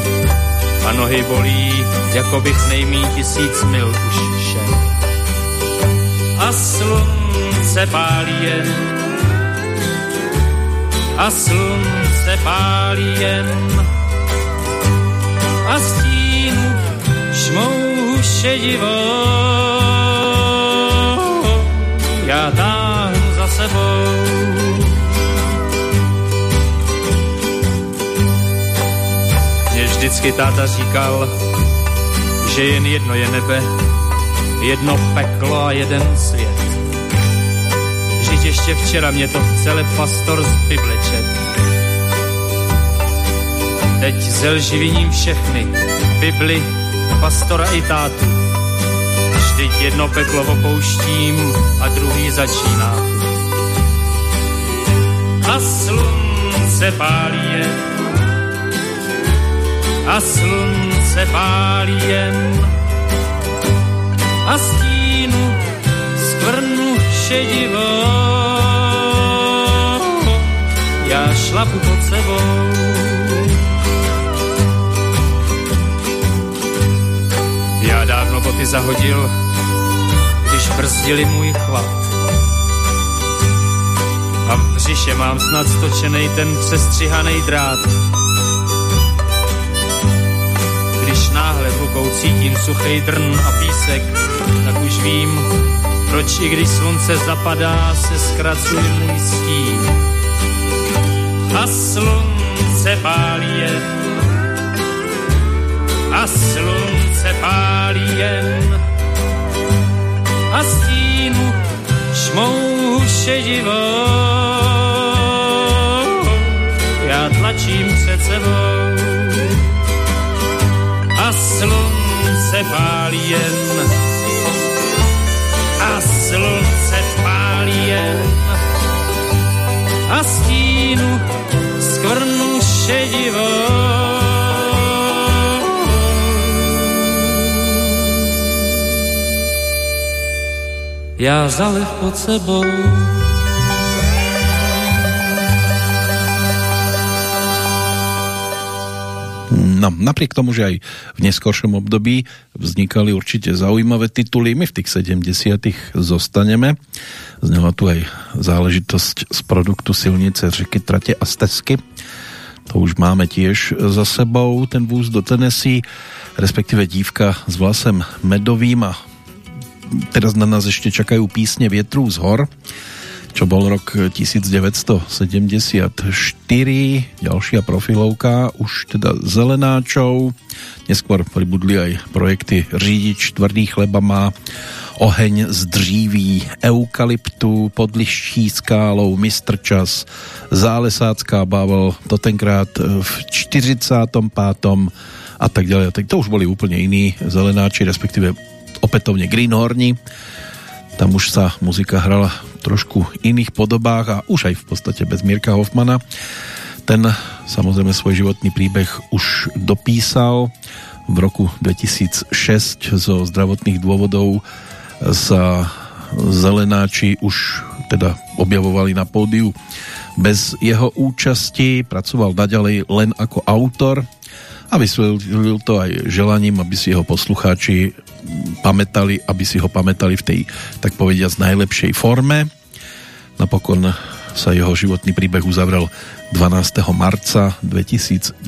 A nohy bolí, jako bych nejmí tisíc mil už šel. A slunce pálí jen, a slunce pálí jen, a šmou šedivo já táhnu za sebou. Mně vždycky táta říkal, že jen jedno je nebe, jedno peklo a jeden svět. Žít ještě včera mě to celé pastor z Bible. Teď zelži viním všechny, Bibli, pastora i tátu. Vždyť jedno peklo opouštím a druhý začíná. A slunce pálí jen, a slunce pálí jen, a stínu skvrnu šedivo. Já šlapu pod sebou boty zahodil, když brzdili můj chlad. A v břiše mám snad stočený ten přestřihaný drát. Když náhle rukou cítím suchý drn a písek, tak už vím, proč i když slunce zapadá, se zkracuje můj stín. A slunce pálí jen, a slunce se pálí jen a stínu šmou šedivo. Já tlačím před sebou a slunce pálí jen a slunce pálí jen a stínu skvrnu šedivou. Já zalev pod sebou No, napriek tomu, že aj v neskoršom období vznikali určite zaujímavé tituly, my v tých 70 zostaneme. Znela tu aj záležitosť z produktu Silnice, řeky, trate a stezky. To už máme tiež za sebou, ten vůz do Tennessee, respektíve dívka s vlasem medovým a teraz na nás ešte čakajú písne Vietru z hor čo bol rok 1974. Ďalšia profilovka, už teda zelenáčov. Neskôr pribudli aj projekty Řídič tvrdý chleba má, Oheň z dříví, eukalyptu, podlišší skálou, mistrčas, zálesácká bavl, to tenkrát v 45. a tak ďalej. Tak to už boli úplne iní zelenáči, respektíve opätovne Greenhorni. Tam už sa muzika hrala trošku iných podobách a už aj v podstate bez Mirka Hoffmana. Ten samozrejme svoj životný príbeh už dopísal. V roku 2006 zo zdravotných dôvodov sa zelenáči už teda objavovali na pódiu bez jeho účasti, pracoval naďalej len ako autor a vysvetlil to aj želaním, aby si jeho poslucháči pamätali, aby si ho pamätali v tej, tak povediať, najlepšej forme. Napokon sa jeho životný príbeh uzavrel 12. marca 2019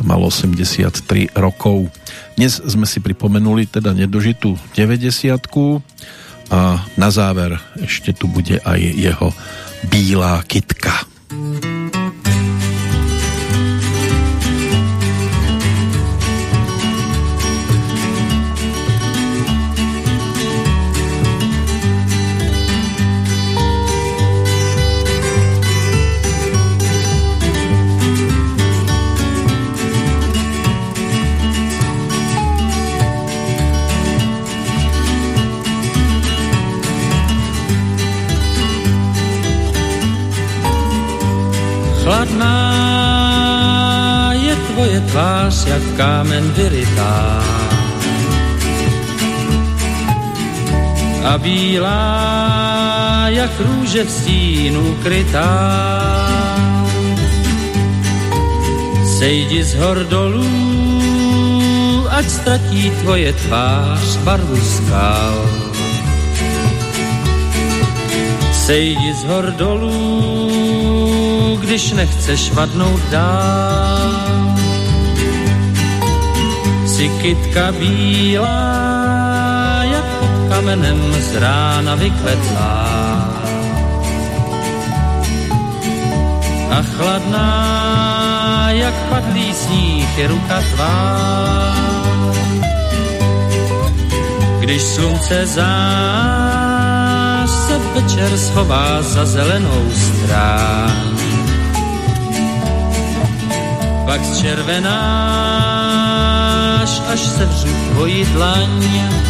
to malo 83 rokov. Dnes sme si pripomenuli teda nedožitú 90 a na záver ešte tu bude aj jeho bílá kitka. Tvář jak kámen vyrytá. A bílá jak růže v stínu krytá. Sejdi z hor dolů, ať ztratí tvoje tvář barvu skal. Sejdi z hor dolů, když nechceš vadnout dál kytka bílá, jak pod kamenem z rána vykvetlá. A chladná, jak padlý sníh je ruka tvá. Když slunce zář se večer schová za zelenou strán. Pak červená až, se vřu tvoji dlaň.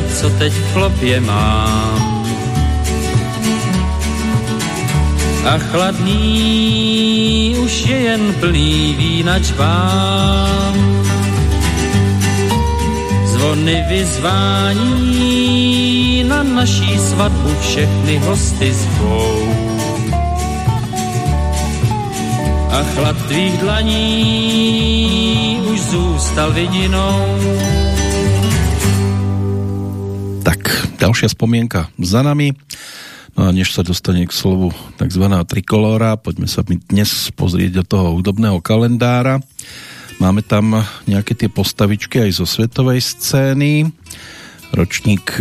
Kytka, co teď v chlopě mám. A chladný už je jen plný vína čvám. Zvony vyzvání na naší svatbu všechny hosty zvou. A chlad tvých dlaní už zůstal vidinou Ďalšia spomienka za nami. No a než sa dostane k slovu tzv. trikolóra, poďme sa mi dnes pozrieť do toho hudobného kalendára. Máme tam nejaké tie postavičky aj zo svetovej scény. Ročník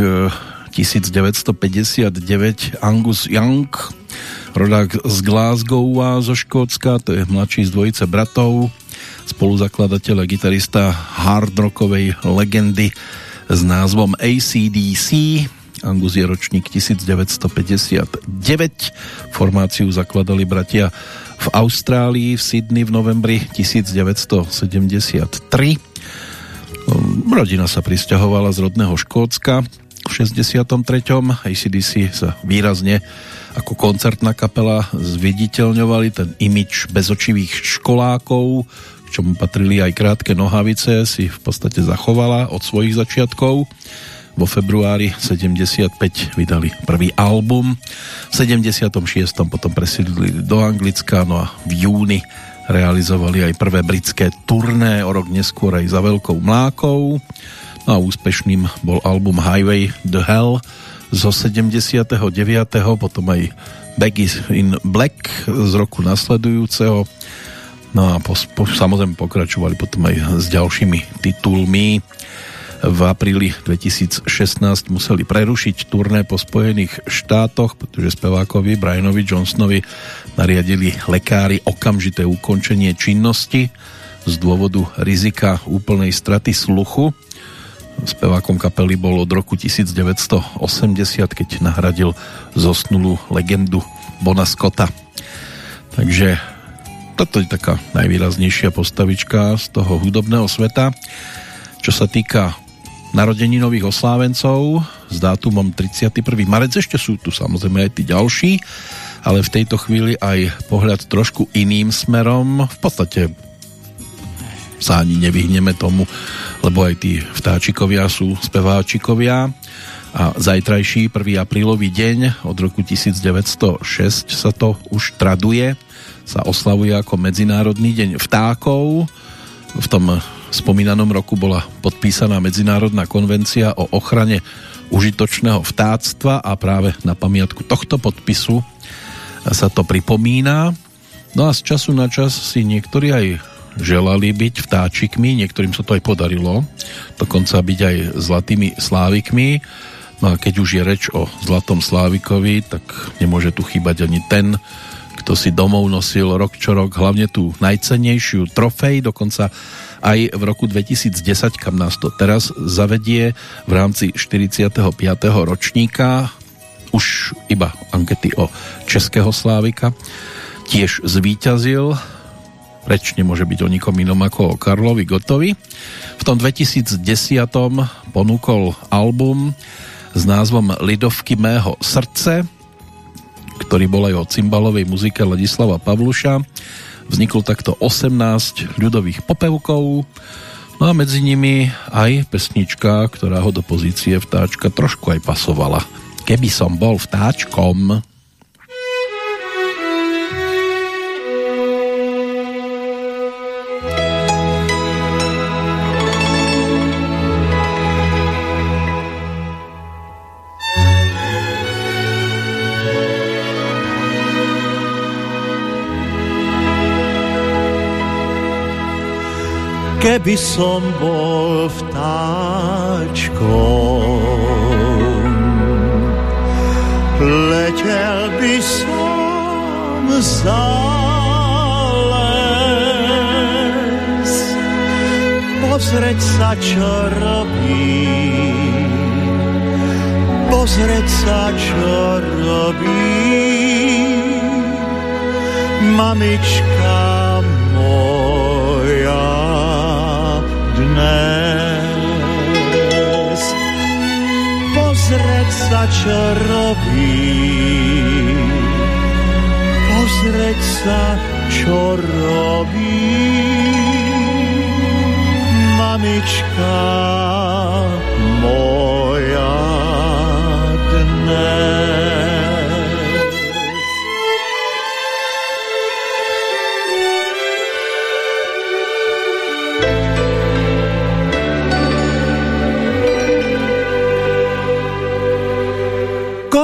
1959 e, Angus Young, rodák z Glasgow a zo Škótska, to je mladší z dvojice bratov, spoluzakladateľ a gitarista hardrockovej legendy s názvom ACDC. Angus je ročník 1959. Formáciu zakladali bratia v Austrálii v Sydney v novembri 1973. Rodina sa pristahovala z rodného Škótska v 63. ACDC sa výrazne ako koncertná kapela zviditeľňovali ten imič bezočivých školákov, k čomu patrili aj krátke nohavice, si v podstate zachovala od svojich začiatkov vo februári 75 vydali prvý album. V 76. potom presídlili do Anglicka, no a v júni realizovali aj prvé britské turné, o rok neskôr aj za veľkou mlákou. No a úspešným bol album Highway to Hell zo 79. potom aj Back is in Black z roku nasledujúceho. No a po, po, samozrejme pokračovali potom aj s ďalšími titulmi v apríli 2016 museli prerušiť turné po Spojených štátoch, pretože spevákovi Brianovi Johnsonovi nariadili lekári okamžité ukončenie činnosti z dôvodu rizika úplnej straty sluchu. Spevákom kapely bol od roku 1980, keď nahradil zosnulú legendu Bona Scotta. Takže toto je taká najvýraznejšia postavička z toho hudobného sveta. Čo sa týka narodeninových oslávencov s dátumom 31. marec. Ešte sú tu samozrejme aj tí ďalší, ale v tejto chvíli aj pohľad trošku iným smerom. V podstate sa ani nevyhneme tomu, lebo aj tí vtáčikovia sú speváčikovia a zajtrajší 1. aprílový deň od roku 1906 sa to už traduje, sa oslavuje ako Medzinárodný deň vtákov. V tom spomínanom roku bola podpísaná Medzinárodná konvencia o ochrane užitočného vtáctva a práve na pamiatku tohto podpisu sa to pripomína. No a z času na čas si niektorí aj želali byť vtáčikmi, niektorým sa to aj podarilo, dokonca byť aj zlatými slávikmi. No a keď už je reč o zlatom slávikovi, tak nemôže tu chýbať ani ten, kto si domov nosil rok čo rok hlavne tú najcennejšiu trofej, dokonca aj v roku 2010, kam nás to teraz zavedie v rámci 45. ročníka už iba ankety o Českého Slávika tiež zvíťazil reč nemôže byť o nikom inom ako o Karlovi Gotovi v tom 2010 ponúkol album s názvom Lidovky mého srdce ktorý bol aj o cymbalovej muzike Ladislava Pavluša. Vzniklo takto 18 ľudových popevkov, no a medzi nimi aj pesnička, ktorá ho do pozície vtáčka trošku aj pasovala. Keby som bol vtáčkom, keby som bol vtáčkom. Letel by som za les, pozrieť sa, čo robí, pozrieť sa, čo robí. Mamička moja, dnes. Pozrieť sa, čo robí, pozrieť sa, čo robí. Mamička moja dnes.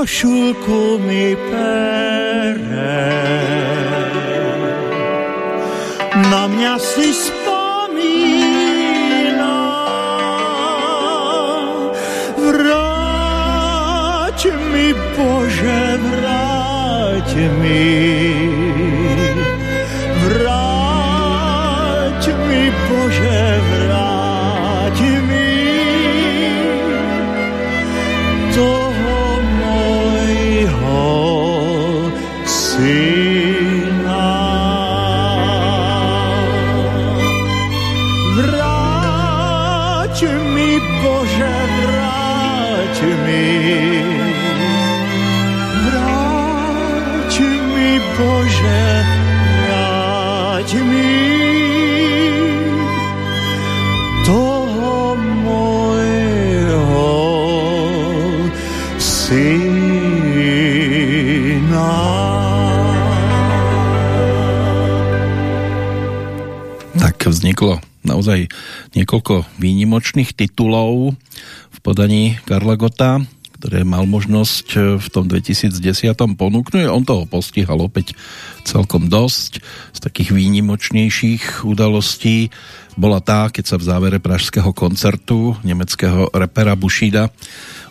košulku mi pere. Na mňa si spomína, vráť mi Bože, vráť mi. Niekoľko výnimočných titulov v podaní Karla Gota, ktoré mal možnosť e, v tom 2010 ponúknuť. On toho postihal opäť celkom dosť. Z takých výnimočnejších udalostí bola tá, keď sa v závere pražského koncertu nemeckého repera Bushida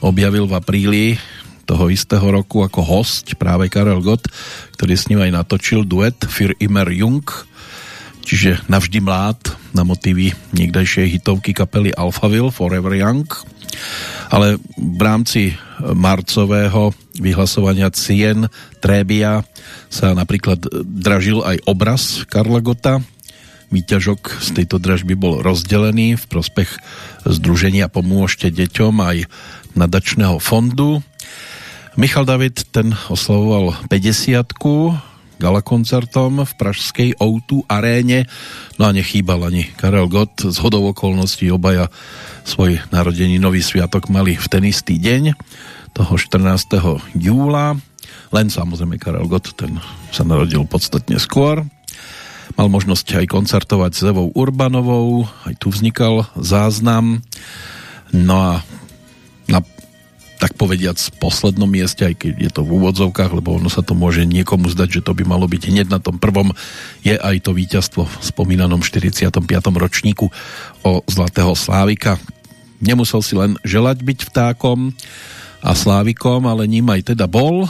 objavil v apríli toho istého roku ako host práve Karel Gott, ktorý s ním aj natočil duet Für immer Jung, čiže navždy mlád na motívy niekdajšej hitovky kapely Alphaville Forever Young. Ale v rámci marcového vyhlasovania cien Trébia sa napríklad dražil aj obraz Karla Gota. Výťažok z tejto dražby bol rozdelený v prospech Združenia Pomôžte deťom aj nadačného fondu. Michal David ten oslavoval 50 gala koncertom v pražskej O2 aréne. No a nechýbal ani Karel Gott. Z hodou okolností obaja svoj narodeninový sviatok mali v ten istý deň, toho 14. júla. Len samozrejme Karel Gott, ten sa narodil podstatne skôr. Mal možnosť aj koncertovať s Evou Urbanovou, aj tu vznikal záznam. No a na tak povediac v poslednom mieste, aj keď je to v úvodzovkách, lebo ono sa to môže niekomu zdať, že to by malo byť hneď na tom prvom, je aj to víťazstvo v spomínanom 45. ročníku o Zlatého Slávika. Nemusel si len želať byť vtákom a Slávikom, ale ním aj teda bol.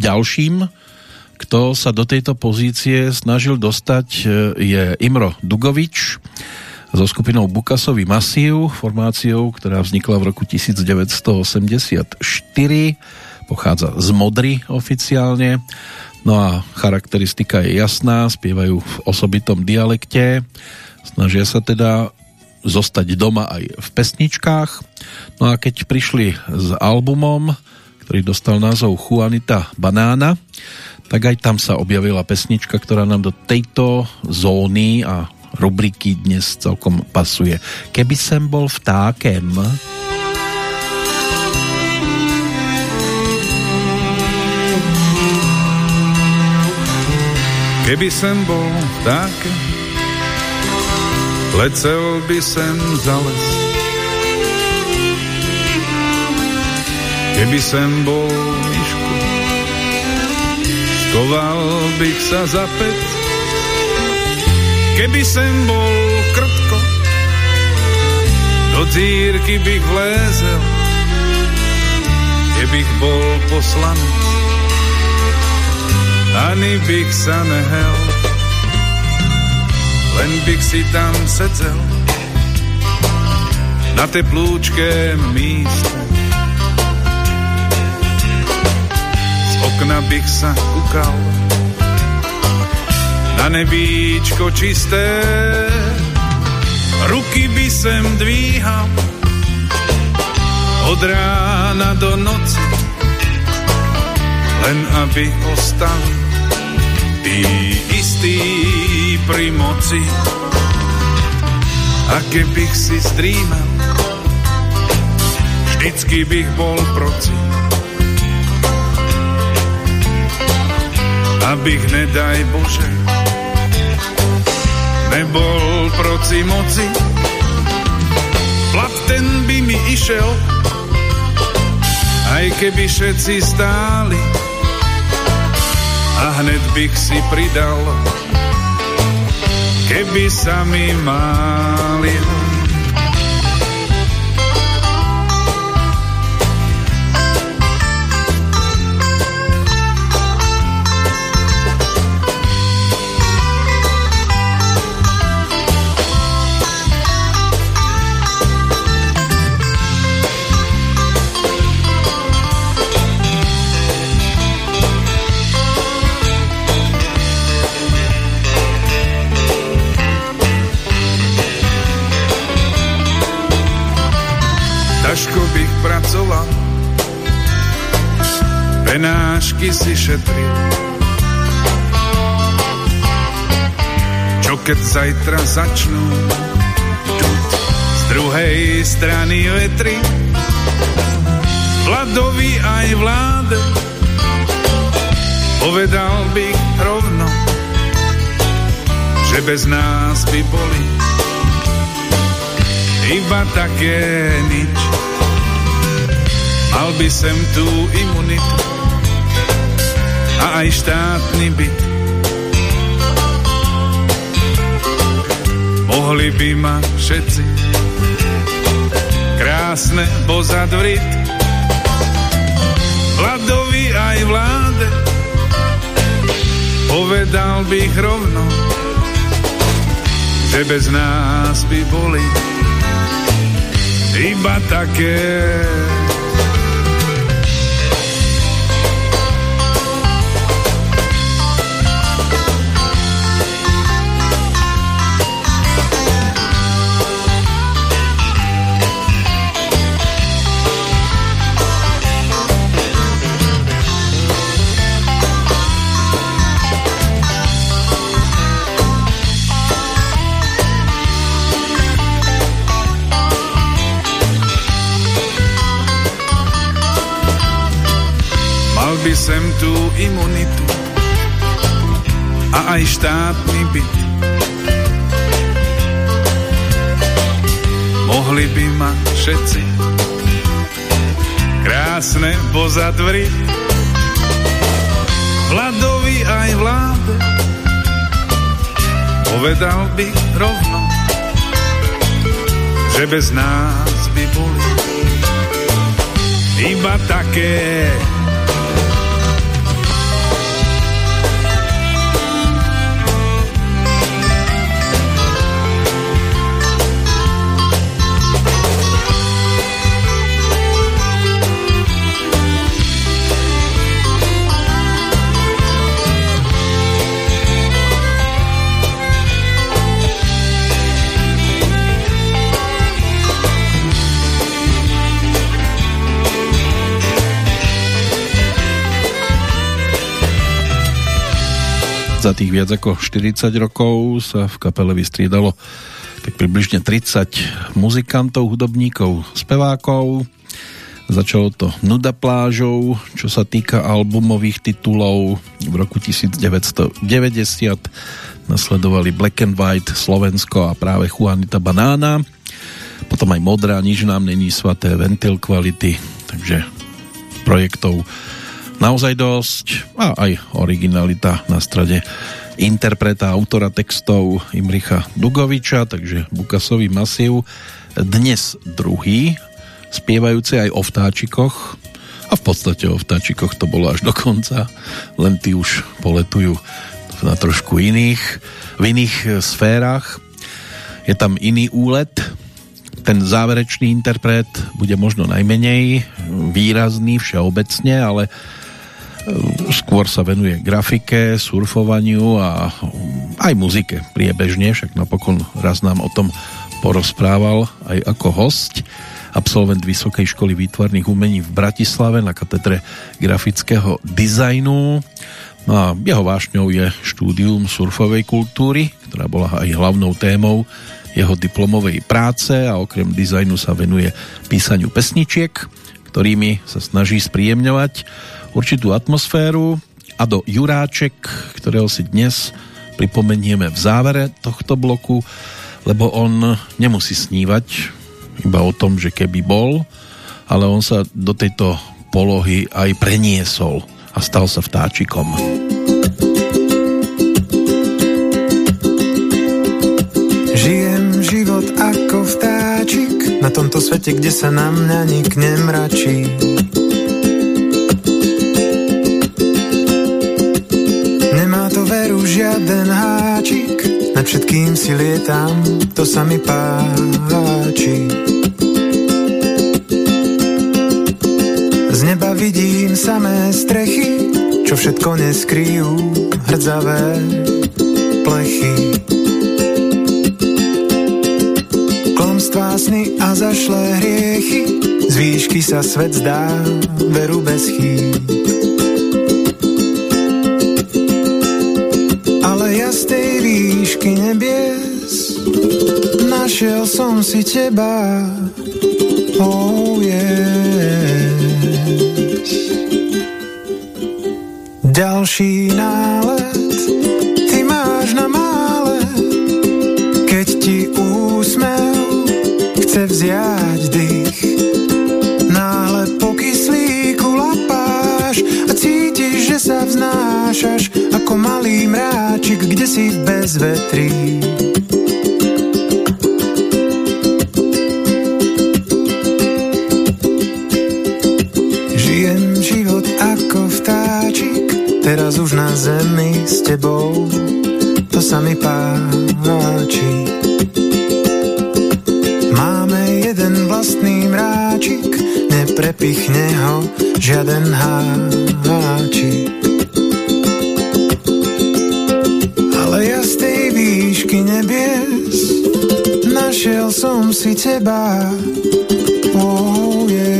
Ďalším, kto sa do tejto pozície snažil dostať, je Imro Dugovič, so skupinou Bukasový masív, formáciou, ktorá vznikla v roku 1984, pochádza z Modry oficiálne, no a charakteristika je jasná, spievajú v osobitom dialekte, snažia sa teda zostať doma aj v pesničkách, no a keď prišli s albumom, ktorý dostal názov Juanita Banána, tak aj tam sa objavila pesnička, ktorá nám do tejto zóny a rubriky dnes celkom pasuje. Keby sem bol vtákem... Keby sem bol vtákem, lecel by sem za les. Keby sem bol myšku, skoval bych sa za pec Keby sem bol krtko, do dírky bych vlézel, kebych bol poslanec, ani bych sa nehel, len bych si tam sedzel, na teplúčké místo. Z okna bych sa kúkal, nebíčko čisté. Ruky by sem dvíhal od rána do noci, len aby ostali tí istí pri moci. A kebych si zdrímal, vždycky bych bol proci. Abych, nedaj Bože, nebol proci moci. Plat ten by mi išiel, aj keby všetci stáli. A hned bych si pridal, keby sa mi málil. Penášky si šetril. Čo keď zajtra začnú z druhej strany vetry, Vladovi aj vláde, povedal by rovno, že bez nás by boli iba také nič. Mal by sem tú imunitu a aj štátny byt. Mohli by ma všetci. Krásne pozadvoriť Vladovi aj vláde. Povedal by ich rovno že bez nás by boli iba také imunitu a aj štátny byt. Mohli by ma všetci krásne pozatvoriť Vladovi aj vláde povedal by rovno že bez nás by boli iba také za tých viac ako 40 rokov sa v kapele vystriedalo tak približne 30 muzikantov, hudobníkov, spevákov. Začalo to Nuda plážou, čo sa týka albumových titulov. V roku 1990 nasledovali Black and White, Slovensko a práve Juanita Banána. Potom aj Modrá, nič nám není svaté, Ventil Quality, takže projektov naozaj dosť. A aj originalita na strade interpreta, autora textov Imricha Dugoviča, takže Bukasový masív dnes druhý, spievajúci aj o vtáčikoch. A v podstate o vtáčikoch to bolo až do konca, len tí už poletujú na trošku iných, v iných sférach. Je tam iný úlet, ten záverečný interpret bude možno najmenej výrazný všeobecne, ale skôr sa venuje grafike, surfovaniu a aj muzike priebežne, však napokon raz nám o tom porozprával aj ako host absolvent Vysokej školy výtvarných umení v Bratislave na katedre grafického dizajnu. No a jeho vášňou je štúdium surfovej kultúry, ktorá bola aj hlavnou témou jeho diplomovej práce a okrem dizajnu sa venuje písaniu pesničiek, ktorými sa snaží spríjemňovať určitú atmosféru a do Juráček, ktorého si dnes pripomenieme v závere tohto bloku, lebo on nemusí snívať iba o tom, že keby bol, ale on sa do tejto polohy aj preniesol a stal sa vtáčikom. Žijem život ako vtáčik na tomto svete, kde sa na mňa nik nemračí. Žiaden háčik, nad všetkým si lietam, to sa mi páči. Z neba vidím samé strechy, čo všetko neskryjú hrdzavé plechy. tajomstvá sny a zašle hriechy, z výšky sa svet zdá, veru bez chýb. Výšky nebies našiel som si teba, oh yes. Ďalší nálet chce vziať dých. Náhle po kyslíku lapáš a cítiš, že sa vznášaš ako malý mráčik, kde si v bezvetrí. Žijem život ako vtáčik, teraz už na zemi s tebou, to sa mi páči. vlastný mráčik, neprepichne ho žiaden háčik. Nebies. Našiel som si teba, oh yeah.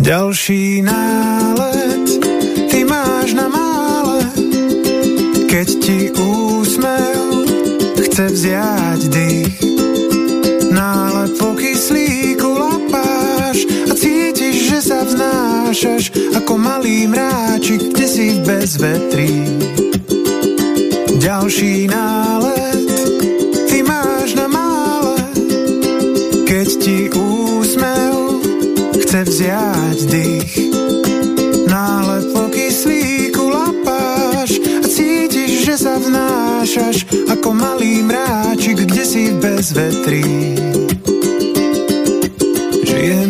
Ďalší nálet, ty máš na mále, keď ti úsmev chce vziať vznášaš ako malý mráčik, kde si v bezvetrí. Ďalší nálet, ty máš na mále, keď ti úsmev chce vziať dých. Nále po kyslíku lapáš a cítiš, že sa vznášaš ako malý mráčik, kde si bez vetrí. Žijem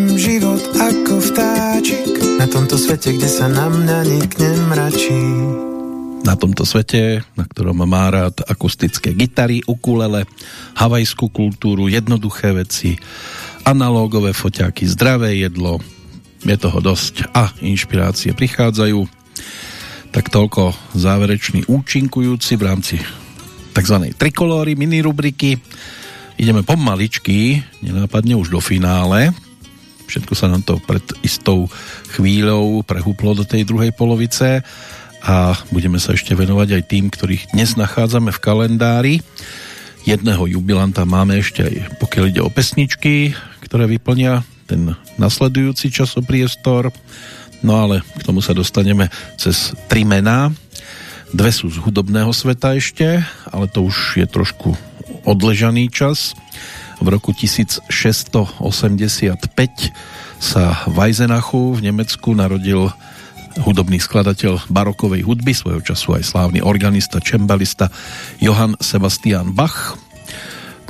na tomto svete, kde sa na mňa nik nemračí. Na tomto svete, na ktorom má rád akustické gitary, ukulele, havajskú kultúru, jednoduché veci, analógové foťáky, zdravé jedlo, je toho dosť a inšpirácie prichádzajú. Tak toľko záverečný účinkujúci v rámci tzv. trikolóry, mini rubriky. Ideme pomaličky, nenápadne už do finále. Všetko sa nám to pred istou chvíľou prehúplo do tej druhej polovice a budeme sa ešte venovať aj tým, ktorých dnes nachádzame v kalendári. Jedného jubilanta máme ešte aj pokiaľ ide o pesničky, ktoré vyplnia ten nasledujúci časopriestor. No ale k tomu sa dostaneme cez tri mená. Dve sú z hudobného sveta ešte, ale to už je trošku odležaný čas. V roku 1685 sa v Eisenachu v Nemecku narodil hudobný skladateľ barokovej hudby, svojho času aj slávny organista, čembalista Johann Sebastian Bach.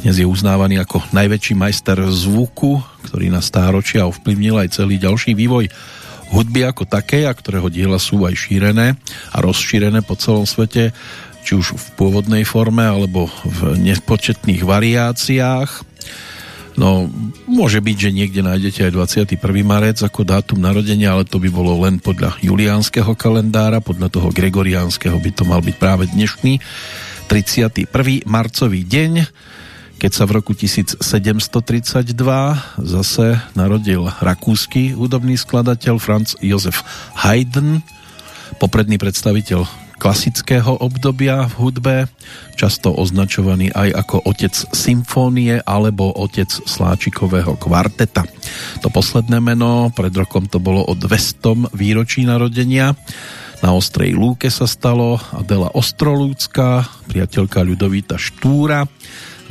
Dnes je uznávaný ako najväčší majster zvuku, ktorý na stáročia ovplyvnil aj celý ďalší vývoj hudby ako také, a ktorého diela sú aj šírené a rozšírené po celom svete, či už v pôvodnej forme alebo v nepočetných variáciách. No, môže byť, že niekde nájdete aj 21. marec ako dátum narodenia, ale to by bolo len podľa juliánskeho kalendára, podľa toho gregoriánskeho by to mal byť práve dnešný 31. marcový deň keď sa v roku 1732 zase narodil rakúsky hudobný skladateľ Franz Josef Haydn, popredný predstaviteľ klasického obdobia v hudbe, často označovaný aj ako otec symfónie alebo otec sláčikového kvarteta. To posledné meno, pred rokom to bolo o 200 výročí narodenia. Na Ostrej Lúke sa stalo Adela Ostrolúcka, priateľka Ľudovíta Štúra,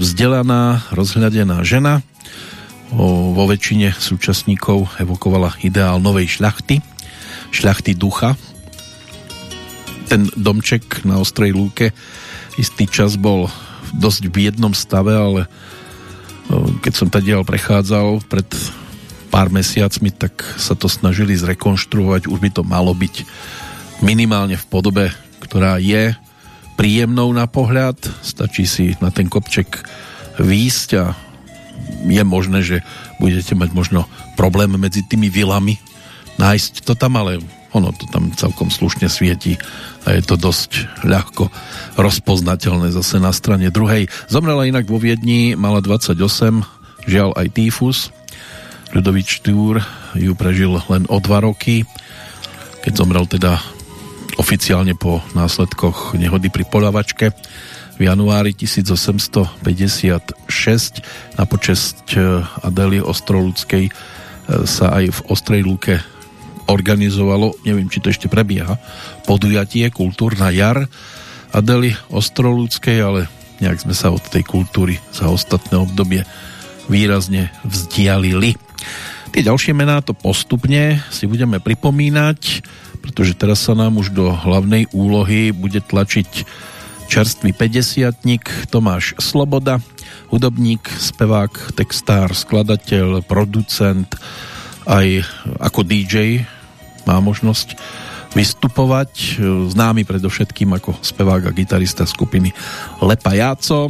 vzdelaná, rozhľadená žena. O, vo väčšine súčasníkov evokovala ideál novej šľachty, šľachty ducha. Ten domček na Ostrej lúke istý čas bol dosť v jednom stave, ale keď som tadiaľ prechádzal pred pár mesiacmi, tak sa to snažili zrekonštruovať. Už by to malo byť minimálne v podobe, ktorá je príjemnou na pohľad, stačí si na ten kopček výjsť a je možné, že budete mať možno problém medzi tými vilami. Nájsť to tam, ale ono to tam celkom slušne svieti a je to dosť ľahko rozpoznateľné zase na strane druhej. Zomrela inak vo Viedni, mala 28, žiaľ aj týfus. Ľudovič Túr ju prežil len o dva roky, keď zomrel teda oficiálne po následkoch nehody pri podavačke v januári 1856 na počesť Adely Ostroludskej sa aj v Ostrej Lúke organizovalo, neviem, či to ešte prebieha, podujatie Kultúrna jar Adely Ostrolúckej, ale nejak sme sa od tej kultúry za ostatné obdobie výrazne vzdialili. Tie ďalšie mená to postupne si budeme pripomínať, pretože teraz sa nám už do hlavnej úlohy bude tlačiť čerstvý 50 Tomáš Sloboda, hudobník, spevák, textár, skladateľ, producent, aj ako DJ má možnosť vystupovať. Známy predovšetkým ako spevák a gitarista skupiny Lepa Jáco,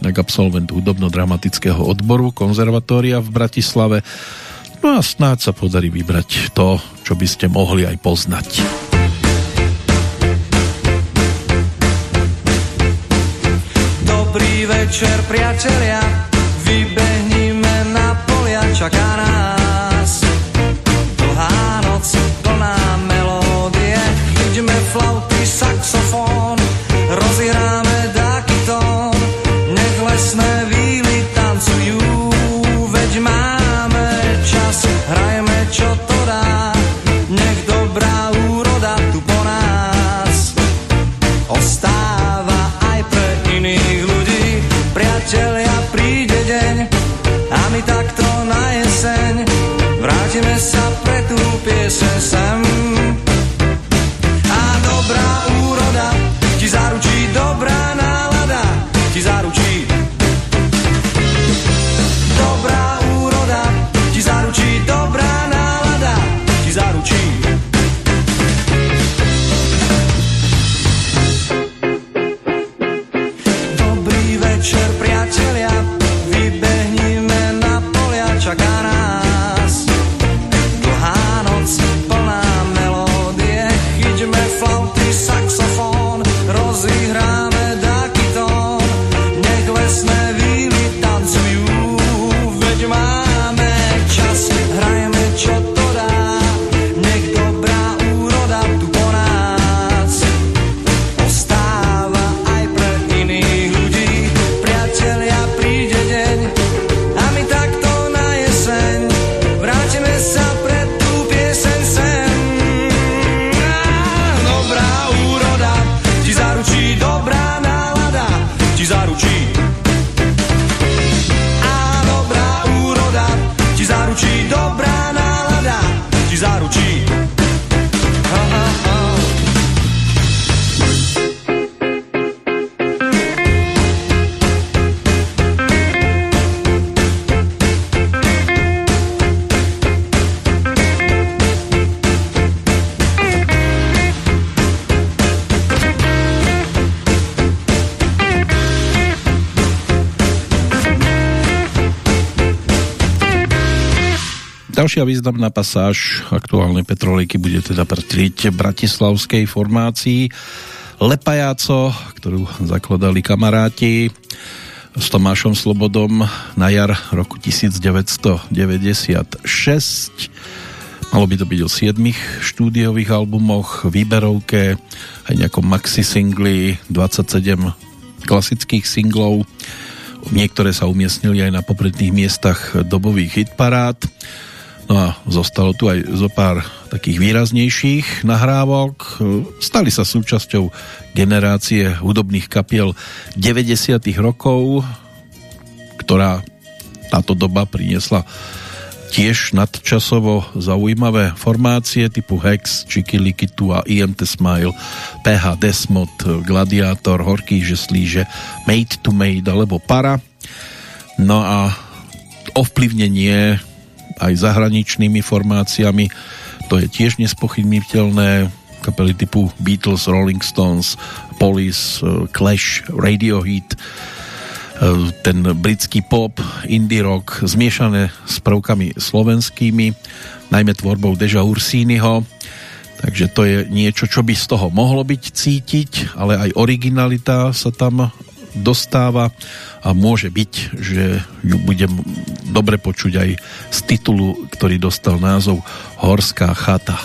tak absolvent hudobno-dramatického odboru konzervatória v Bratislave. No a snáď sa podarí vybrať to, čo by ste mohli aj poznať. Dobrý večer, priatelia, vybehníme na polia, čaká nás so far. Ďalšia významná pasáž aktuálnej petrolejky bude teda patriť bratislavskej formácii Lepajáco, ktorú zakladali kamaráti s Tomášom Slobodom na jar roku 1996. Malo by to byť o 7 štúdiových albumoch, výberovke, aj nejakom maxi singli, 27 klasických singlov. Niektoré sa umiestnili aj na popredných miestach dobových hitparád. Zostalo tu aj zo pár takých výraznejších nahrávok. Stali sa súčasťou generácie hudobných kapiel 90. rokov, ktorá táto doba priniesla tiež nadčasovo zaujímavé formácie typu Hex, Chicky Likitu a IMT Smile, PH Desmod, Gladiátor, Horký žeslíže, Made to Made alebo Para. No a ovplyvnenie aj zahraničnými formáciami. To je tiež nespochybniteľné. Kapely typu Beatles, Rolling Stones, Police, eh, Clash, Radiohead, eh, ten britský pop, indie rock, zmiešané s prvkami slovenskými, najmä tvorbou Deža Ursínyho. Takže to je niečo, čo by z toho mohlo byť cítiť, ale aj originalita sa tam dostáva a môže byť, že ju budem dobre počuť aj z titulu, ktorý dostal názov Horská chata.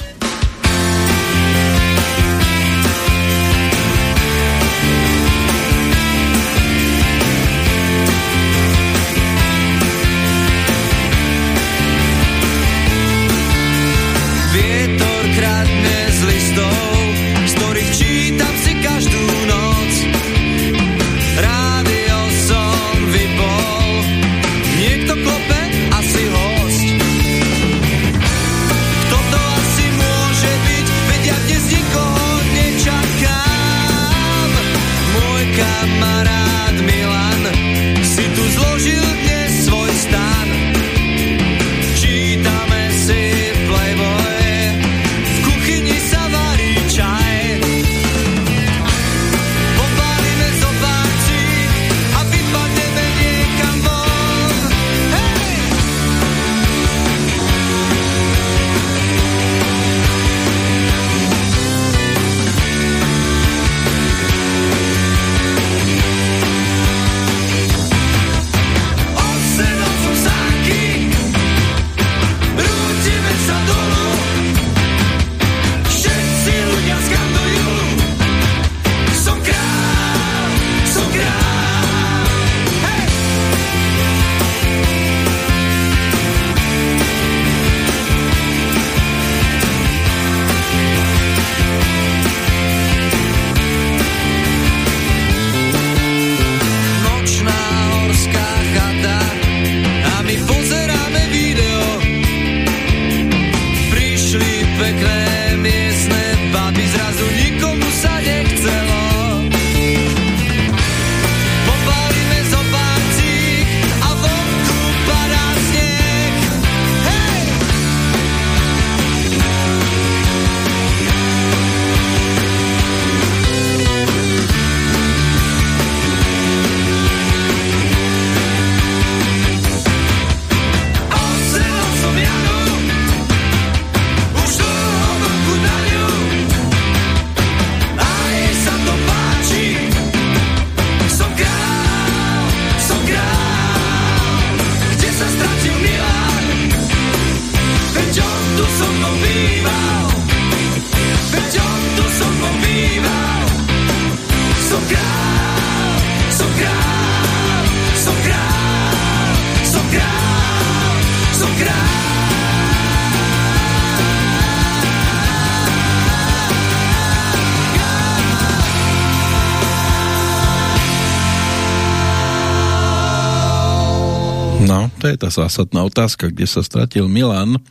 Je tá zásadná otázka, kde sa stratil Milan.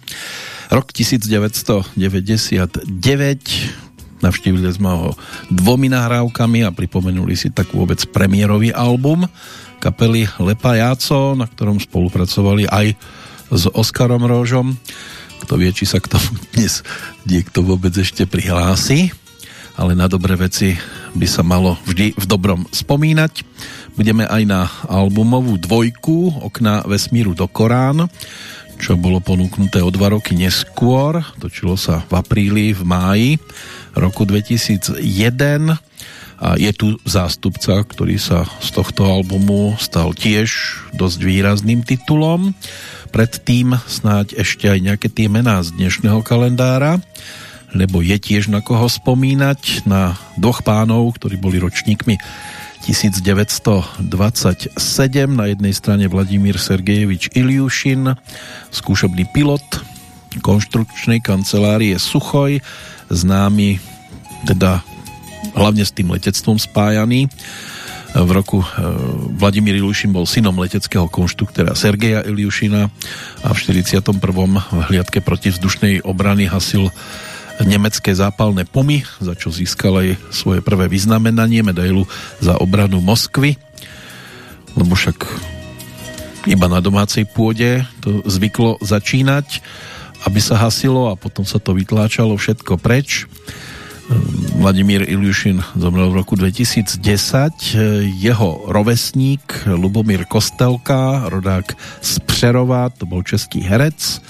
Rok 1999, navštívili sme ho dvomi nahrávkami a pripomenuli si tak vôbec premiérový album kapely Lepa Jáco, na ktorom spolupracovali aj s Oskarom Róžom. Kto vie, či sa k tomu dnes niekto vôbec ešte prihlási, ale na dobré veci by sa malo vždy v dobrom spomínať. Budeme aj na albumovú dvojku Okna vesmíru do Korán, čo bolo ponúknuté o dva roky neskôr. Točilo sa v apríli, v máji roku 2001 a je tu zástupca, ktorý sa z tohto albumu stal tiež dosť výrazným titulom. Predtým snáď ešte aj nejaké tie mená z dnešného kalendára, lebo je tiež na koho spomínať, na dvoch pánov, ktorí boli ročníkmi 1927 na jednej strane Vladimír Sergejevič Iliušin, skúšobný pilot konštrukčnej kancelárie Suchoj, známy teda hlavne s tým letectvom spájaný. V roku e, Vladimír Iliušin bol synom leteckého konštruktora Sergeja Iliušina a v 41. v hliadke protivzdušnej obrany hasil nemecké zápalné pomy, za čo získal aj svoje prvé vyznamenanie, medailu za obranu Moskvy, lebo však iba na domácej pôde to zvyklo začínať, aby sa hasilo a potom sa to vytláčalo všetko preč. Vladimír Iliušin zomrel v roku 2010. Jeho rovesník Lubomír Kostelka, rodák z Přerova, to bol český herec,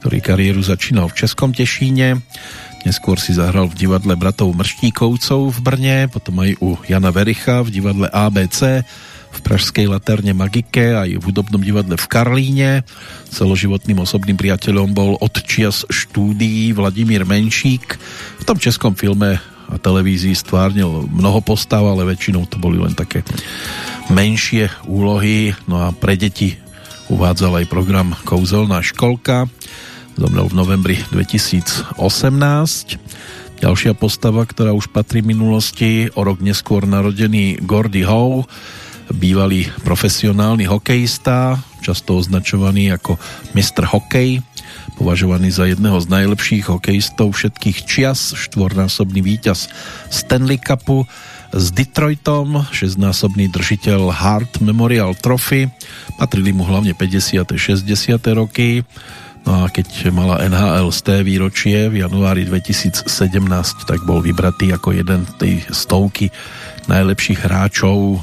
ktorý kariéru začínal v Českom Tešíne Neskôr si zahral v divadle bratov Mrštíkovcov v Brne, potom aj u Jana Vericha v divadle ABC, v Pražskej Laterne Magike, aj v hudobnom divadle v Karlíne. Celoživotným osobným priateľom bol od čias štúdií Vladimír Menšík. V tom českom filme a televízii stvárnil mnoho postav, ale väčšinou to boli len také menšie úlohy. No a pre deti uvádzal aj program Kouzelná školka zomrel v novembri 2018. Ďalšia postava, ktorá už patrí minulosti, o rok neskôr narodený Gordy Howe, bývalý profesionálny hokejista, často označovaný ako Mr. Hokej, považovaný za jedného z najlepších hokejistov všetkých čias, štvornásobný víťaz Stanley Cupu, s Detroitom, šestnásobný držiteľ Hart Memorial Trophy, patrili mu hlavne 50. 60. roky, No a keď mala NHL z té výročie v januári 2017, tak bol vybratý ako jeden tej stovky najlepších hráčov.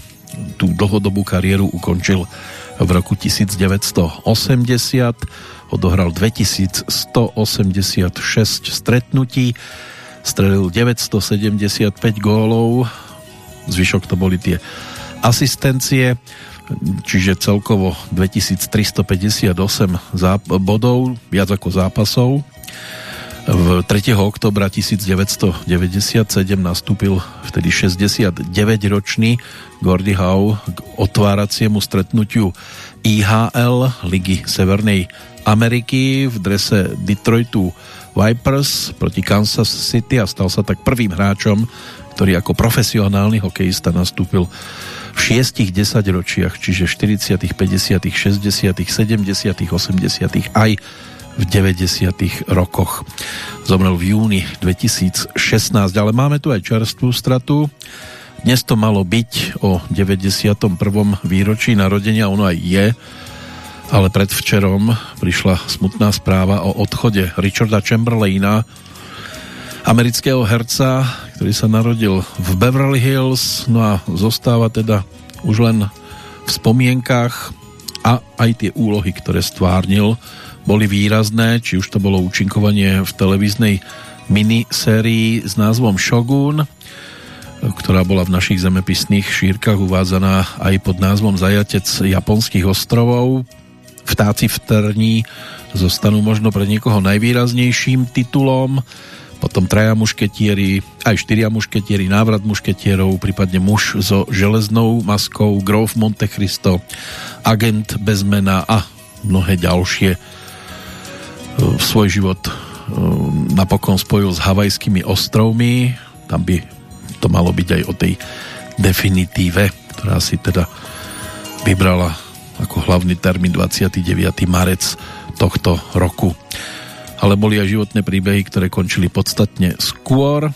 Tú dlhodobú kariéru ukončil v roku 1980, odohral 2186 stretnutí, strelil 975 gólov, zvyšok to boli tie asistencie čiže celkovo 2358 bodov, viac ako zápasov. V 3. oktobra 1997 nastúpil vtedy 69-ročný Gordy Howe k otváraciemu stretnutiu IHL Ligy Severnej Ameriky v drese Detroitu Vipers proti Kansas City a stal sa tak prvým hráčom, ktorý ako profesionálny hokejista nastúpil v šiestich desaťročiach, čiže 40., 50., 60., 70., 80. aj v 90. rokoch. Zomrel v júni 2016, ale máme tu aj čerstvú stratu. Dnes to malo byť o 91. výročí narodenia, ono aj je, ale predvčerom prišla smutná správa o odchode Richarda Chamberlaina, amerického herca, ktorý sa narodil v Beverly Hills, no a zostáva teda už len v spomienkach a aj tie úlohy, ktoré stvárnil, boli výrazné, či už to bolo účinkovanie v televíznej minisérii s názvom Shogun, ktorá bola v našich zemepisných šírkach uvádzaná aj pod názvom Zajatec japonských ostrovov. Vtáci v Trní zostanú možno pre niekoho najvýraznejším titulom, potom traja mušketieri, aj štyria mušketieri, návrat mušketierov, prípadne muž so železnou maskou, Grof Monte Cristo, agent bez mena a mnohé ďalšie. E, svoj život e, napokon spojil s havajskými ostrovmi, tam by to malo byť aj o tej definitíve, ktorá si teda vybrala ako hlavný termín 29. marec tohto roku ale boli aj životné príbehy, ktoré končili podstatne skôr.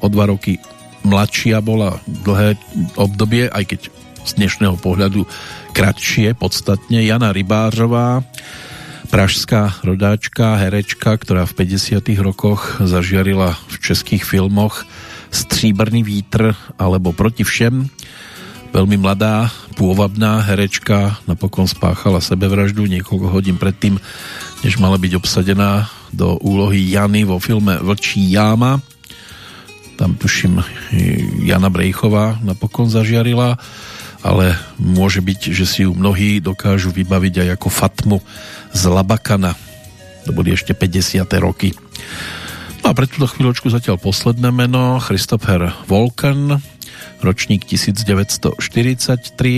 O dva roky mladšia bola dlhé obdobie, aj keď z dnešného pohľadu kratšie, podstatne. Jana Rybářová, pražská rodáčka, herečka, ktorá v 50. rokoch zažiarila v českých filmoch Stříbrný vítr alebo Proti všem. Veľmi mladá, pôvabná herečka napokon spáchala sebevraždu niekoľko hodín predtým, než mala byť obsadená do úlohy Jany vo filme Vlčí jáma. Tam tuším Jana Brejchová napokon zažiarila, ale môže byť, že si ju mnohí dokážu vybaviť aj ako Fatmu z Labakana. To boli ešte 50. roky. No a pre túto chvíľočku zatiaľ posledné meno Christopher Volkan, ročník 1943,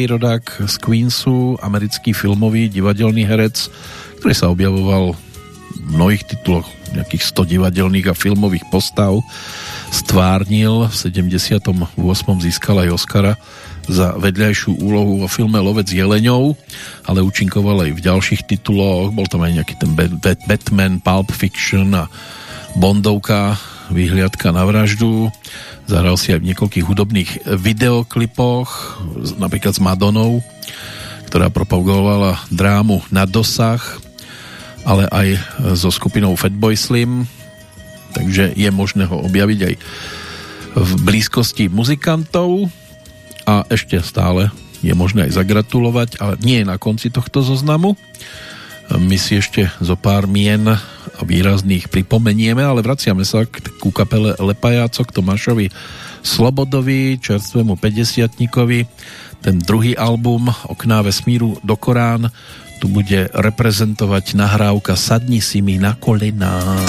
rodák z Queensu, americký filmový divadelný herec, ktorý sa objavoval v mnohých tituloch, nejakých 100 divadelných a filmových postav. Stvárnil, v 78. získal aj Oscara za vedľajšiu úlohu vo filme Lovec jeleňov, ale účinkoval aj v ďalších tituloch. Bol tam aj nejaký ten Batman, Pulp Fiction a Bondovka, Vyhliadka na vraždu. Zahral si aj v niekoľkých hudobných videoklipoch, napríklad s Madonou, ktorá propagovala drámu na dosah ale aj so skupinou Fatboy Slim, takže je možné ho objaviť aj v blízkosti muzikantov a ešte stále je možné aj zagratulovať, ale nie na konci tohto zoznamu. My si ešte zo pár mien výrazných pripomenieme, ale vraciame sa k, ku kapele Lepajáco, k Tomášovi Slobodovi, čerstvému 50 Ten druhý album Okná vesmíru do Korán tu bude reprezentovať nahrávka Sadni si mi na kolená.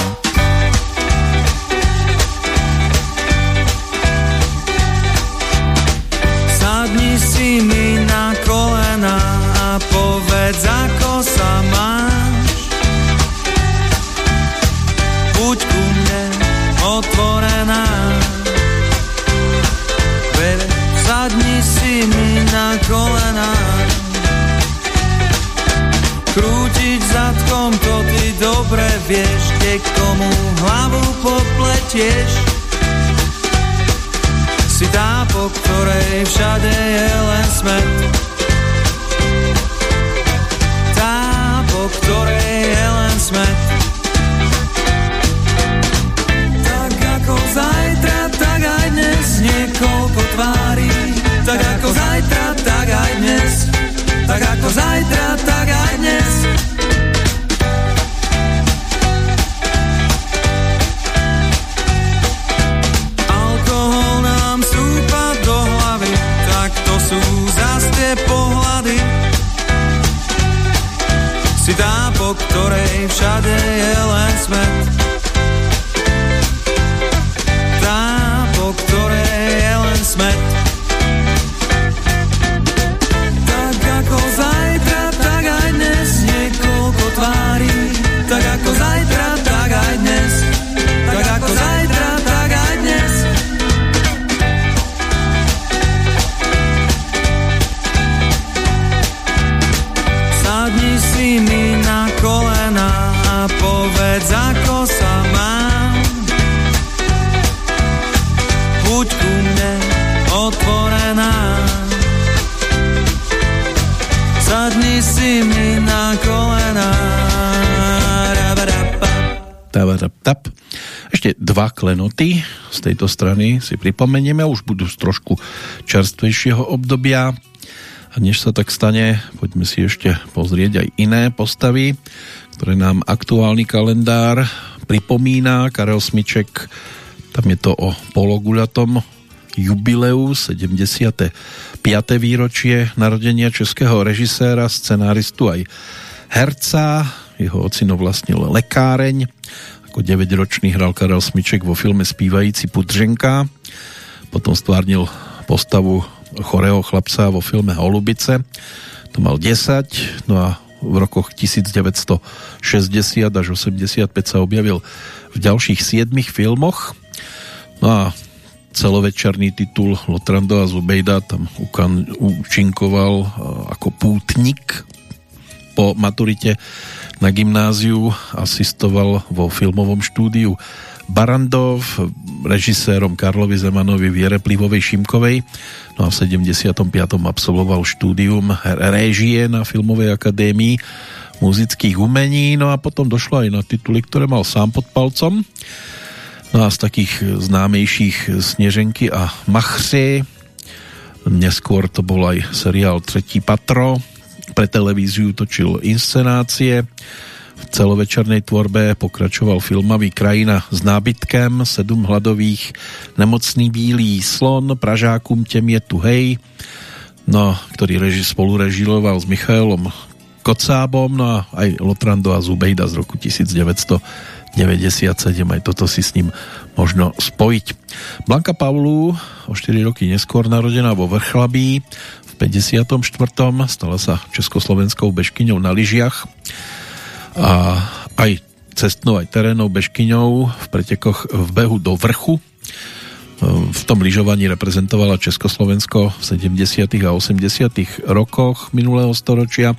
Dobre vieš, kde komu hlavu popletieš. Si tá, po ktorej všade je len smet. Tá, po ktorej je len smet. Tak ako zajtra, tak aj dnes niekoľko tvári. Tak ako zajtra, tak aj dnes. Tak ako zajtra, tak aj dnes. Si tá, po ktorej všade je len smet. Tá, po ktorej je len smet. Tap. Ešte dva klenoty z tejto strany si pripomenieme, už budú z trošku čerstvejšieho obdobia. A než sa tak stane, poďme si ešte pozrieť aj iné postavy, ktoré nám aktuálny kalendár pripomína. Karel Smiček, tam je to o pologuľatom jubileu 75. výročie narodenia českého režiséra, scenáristu aj herca. Jeho ocino vlastnil lekáreň. Ako 9-ročný hral Karel Smiček vo filme Spívající Pudřenka. Potom stvárnil postavu chorého chlapca vo filme Holubice. To mal 10, no a v rokoch 1960 až 85 sa objavil v ďalších 7 filmoch. No a celovečerný titul Lotrando a Zubejda tam účinkoval e, ako pútnik po maturite na gymnáziu asistoval vo filmovom štúdiu Barandov, režisérom Karlovi Zemanovi Viere Plivovej Šimkovej. No a v 75. absolvoval štúdium réžie na Filmovej akadémii muzických umení, no a potom došlo aj na tituly, ktoré mal sám pod palcom. No a z takých známejších Sneženky a Machři, neskôr to bol aj seriál Tretí patro, pre televíziu točil inscenácie, v celovečernej tvorbe pokračoval filmový Krajina s nábytkem, Sedm hladových, Nemocný bílý slon, Pražákum tem je tu hej, no, ktorý reži, spolurežiloval s Michailom Kocábom, no a aj Lotrando a Zubejda z roku 1997, aj toto si s ním možno spojiť. Blanka Pavlu, o 4 roky neskôr narodená vo Vrchlabí, 54. stala sa československou bežkyňou na lyžiach a aj cestnou, aj terénou bežkyňou v pretekoch v behu do vrchu. V tom lyžovaní reprezentovala Československo v 70. a 80. rokoch minulého storočia.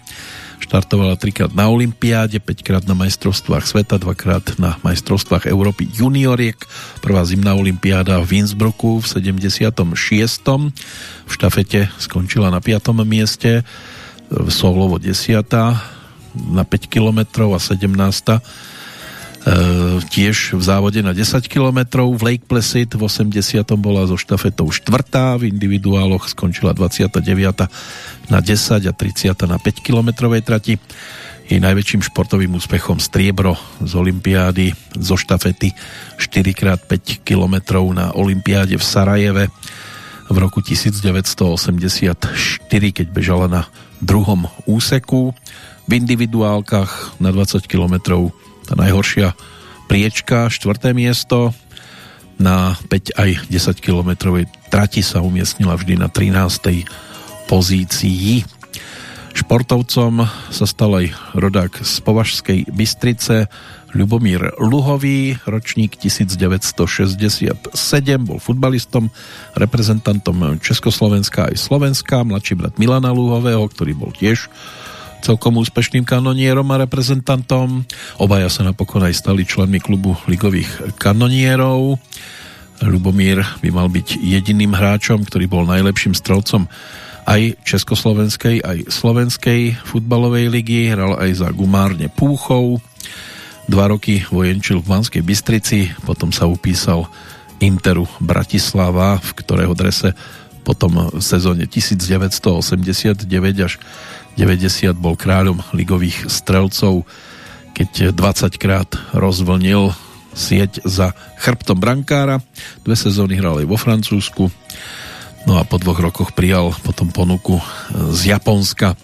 Štartovala trikrát na Olympiáde, 5 krát na majstrovstvách sveta, dvakrát na majstrovstvách Európy junioriek. Prvá zimná olympiáda v Innsbrucku v 76. V štafete skončila na 5. mieste, v Solovo 10 na 5 km a 17 E, tiež v závode na 10 km v Lake Placid v 80. bola so štafetou štvrtá v individuáloch skončila 29. na 10 a 30. na 5 km trati jej najväčším športovým úspechom striebro z Olympiády zo štafety 4x5 km na Olympiáde v Sarajeve v roku 1984, keď bežala na druhom úseku. V individuálkach na 20 km tá najhoršia priečka, štvrté miesto, na 5 aj 10 kilometrovej trati sa umiestnila vždy na 13. pozícii. Športovcom sa stal aj rodák z Považskej Bystrice Ľubomír Luhový, ročník 1967, bol futbalistom, reprezentantom Československa aj Slovenska, mladší brat Milana Luhového, ktorý bol tiež celkom úspešným kanonierom a reprezentantom. Obaja sa napokon aj stali členmi klubu ligových kanonierov. Lubomír by mal byť jediným hráčom, ktorý bol najlepším strelcom aj Československej, aj Slovenskej futbalovej ligy. Hral aj za Gumárne Púchov. Dva roky vojenčil v Banskej Bystrici, potom sa upísal Interu Bratislava, v ktorého drese potom v sezóne 1989 až 90 bol kráľom ligových strelcov, keď 20 krát rozvlnil sieť za chrbtom brankára. Dve sezóny hral aj vo Francúzsku. No a po dvoch rokoch prijal potom ponuku z Japonska.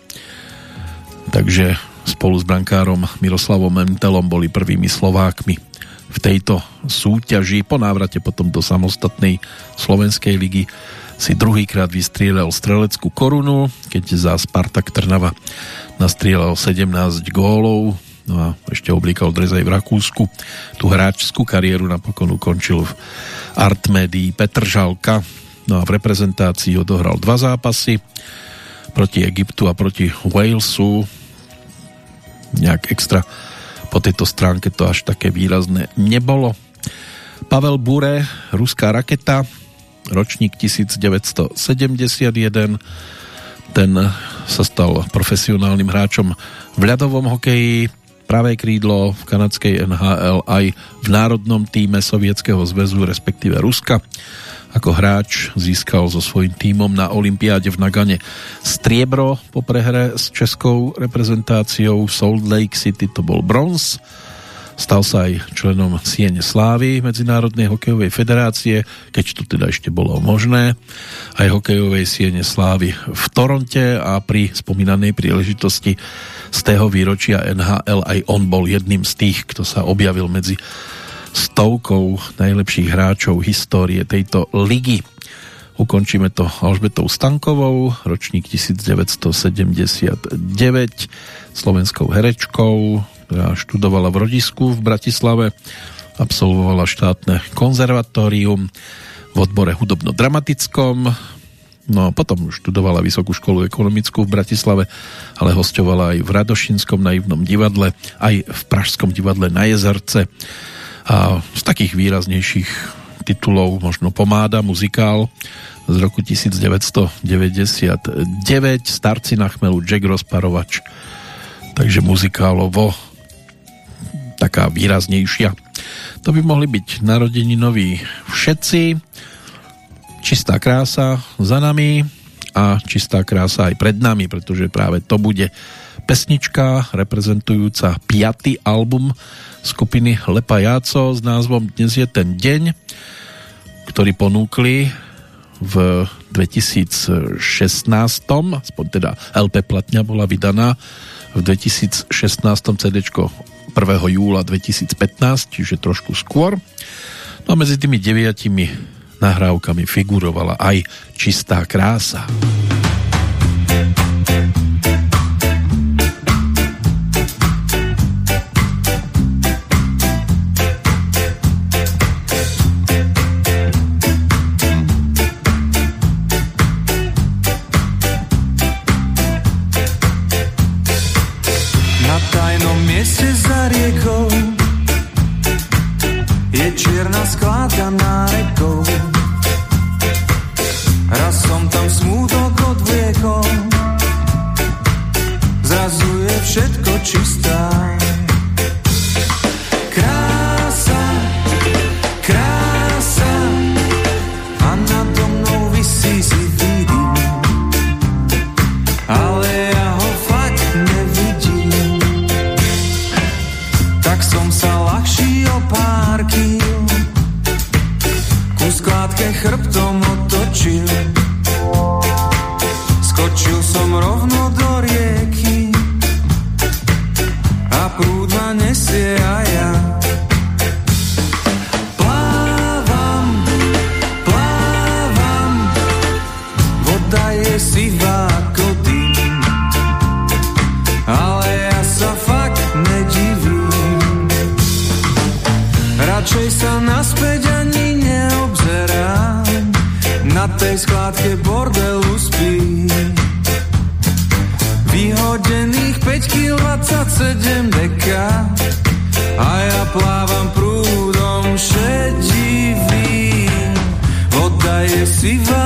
Takže spolu s brankárom Miroslavom Mentelom boli prvými Slovákmi v tejto súťaži. Po návrate potom do samostatnej Slovenskej ligy si druhýkrát vystrieľal streleckú korunu, keď za Spartak Trnava nastrieľal 17 gólov, no a ešte oblíkal dres aj v Rakúsku. Tu hráčskú kariéru napokon ukončil v Artmedii Petržalka, no a v reprezentácii odohral dva zápasy proti Egyptu a proti Walesu. Nejak extra po tejto stránke to až také výrazné nebolo. Pavel Bure, ruská raketa, ročník 1971. Ten sa stal profesionálnym hráčom v ľadovom hokeji, pravé krídlo v kanadskej NHL aj v národnom týme Sovietskeho zväzu, respektíve Ruska. Ako hráč získal so svojím týmom na Olympiáde v Nagane striebro po prehre s českou reprezentáciou Salt Lake City to bol bronz Stal sa aj členom Siene Slávy Medzinárodnej hokejovej federácie, keď to teda ešte bolo možné, aj hokejovej Siene Slávy v Toronte a pri spomínanej príležitosti z tého výročia NHL aj on bol jedným z tých, kto sa objavil medzi stovkou najlepších hráčov histórie tejto ligy. Ukončíme to Alžbetou Stankovou, ročník 1979, slovenskou herečkou, ktorá študovala v rodisku v Bratislave, absolvovala štátne konzervatórium v odbore hudobno-dramatickom, no a potom študovala Vysokú školu ekonomickú v Bratislave, ale hostovala aj v Radošinskom naivnom divadle, aj v Pražskom divadle na Jezerce. A z takých výraznejších titulov možno Pomáda, muzikál z roku 1999, Starci na chmelu, Jack Rozparovač, takže muzikálovo taká výraznejšia. To by mohli byť noví všetci. Čistá krása za nami a čistá krása aj pred nami, pretože práve to bude pesnička reprezentujúca piatý album skupiny Lepa Jáco s názvom Dnes je ten deň, ktorý ponúkli v 2016, aspoň teda LP platňa bola vydaná v 2016 CD 1. júla 2015, čiže trošku skôr. No a medzi tými deviatimi nahrávkami figurovala aj Čistá krása. tak tej skládke bordelu spí. Vyhodených 5 kg 27 deka a ja plávam prúdom šedivým. Voda je sivá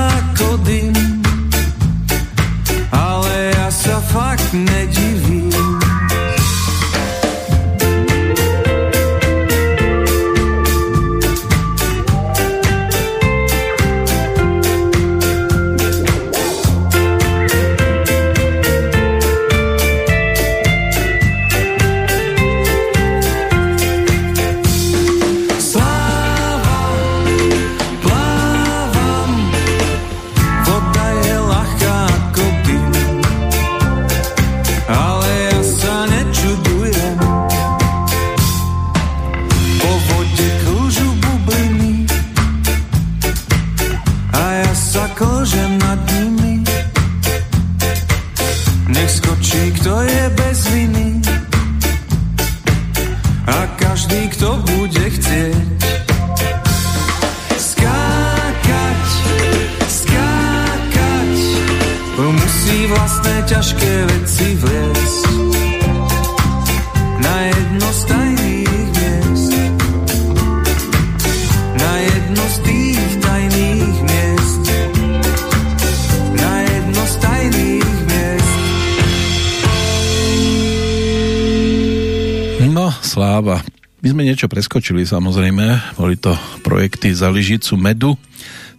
preskočili samozrejme, boli to projekty za lyžicu medu,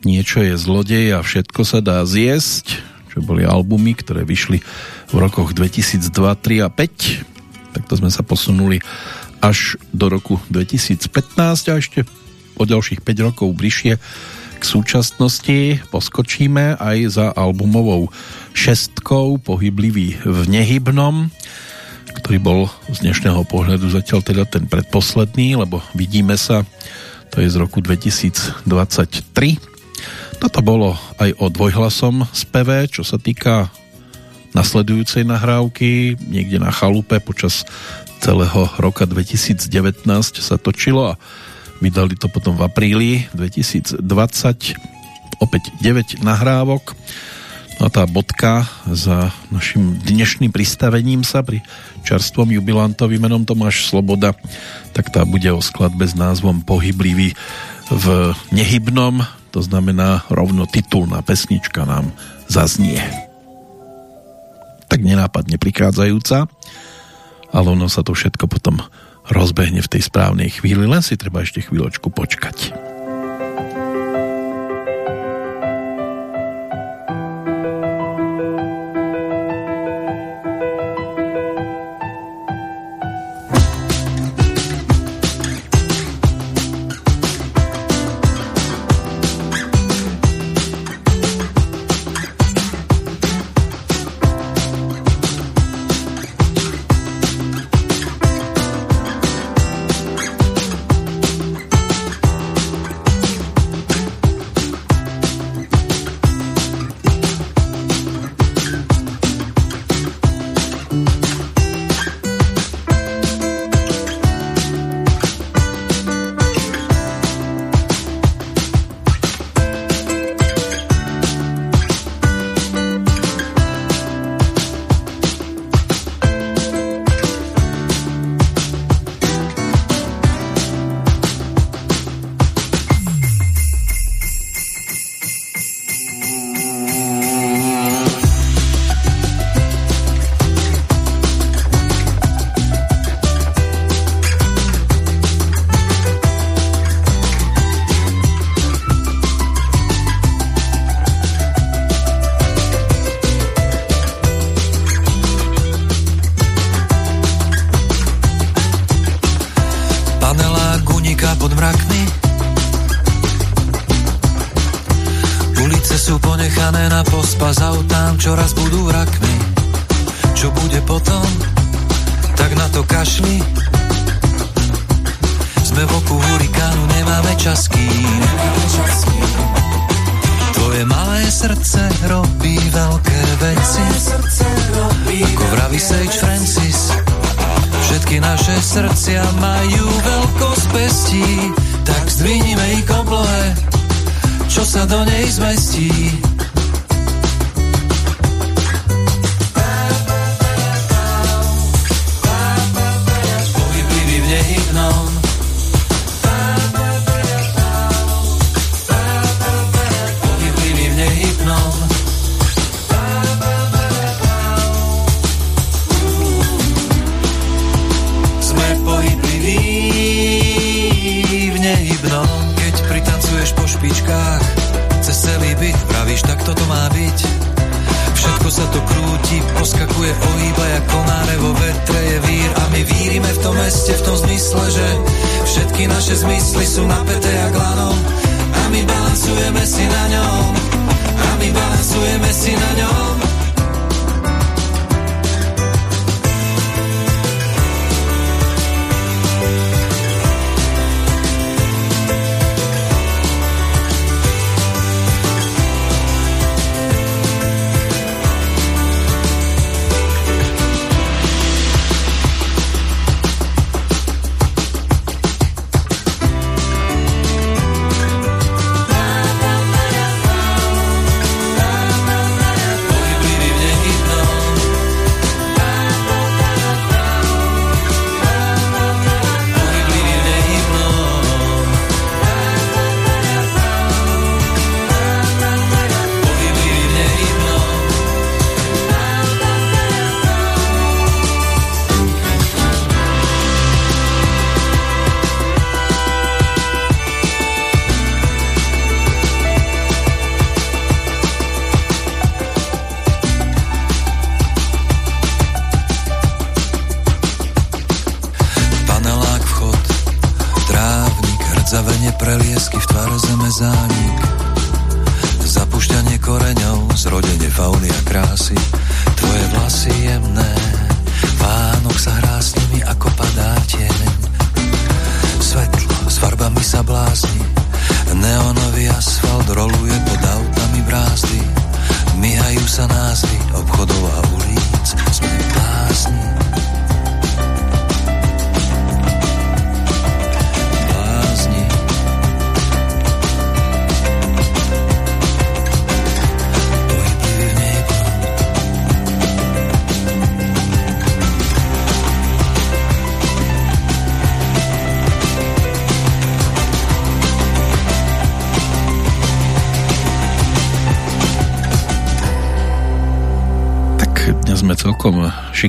niečo je zlodej a všetko sa dá zjesť, čo boli albumy, ktoré vyšli v rokoch 2002, 3 a 5. Takto sme sa posunuli až do roku 2015 a ešte o ďalších 5 rokov bližšie k súčasnosti poskočíme aj za albumovou šestkou Pohyblivý v nehybnom ktorý bol z dnešného pohľadu zatiaľ teda ten predposledný, lebo vidíme sa, to je z roku 2023. Toto bolo aj o dvojhlasom speve, čo sa týka nasledujúcej nahrávky, niekde na chalupe počas celého roka 2019 sa točilo a vydali to potom v apríli 2020 opäť 9 nahrávok a tá bodka za našim dnešným pristavením sa pri čerstvom jubilantovi menom Tomáš Sloboda tak tá bude o skladbe s názvom Pohyblivý v nehybnom. To znamená rovno titulná pesnička nám zaznie. Tak nenápadne prichádzajúca ale ono sa to všetko potom rozbehne v tej správnej chvíli, len si treba ešte chvíľočku počkať.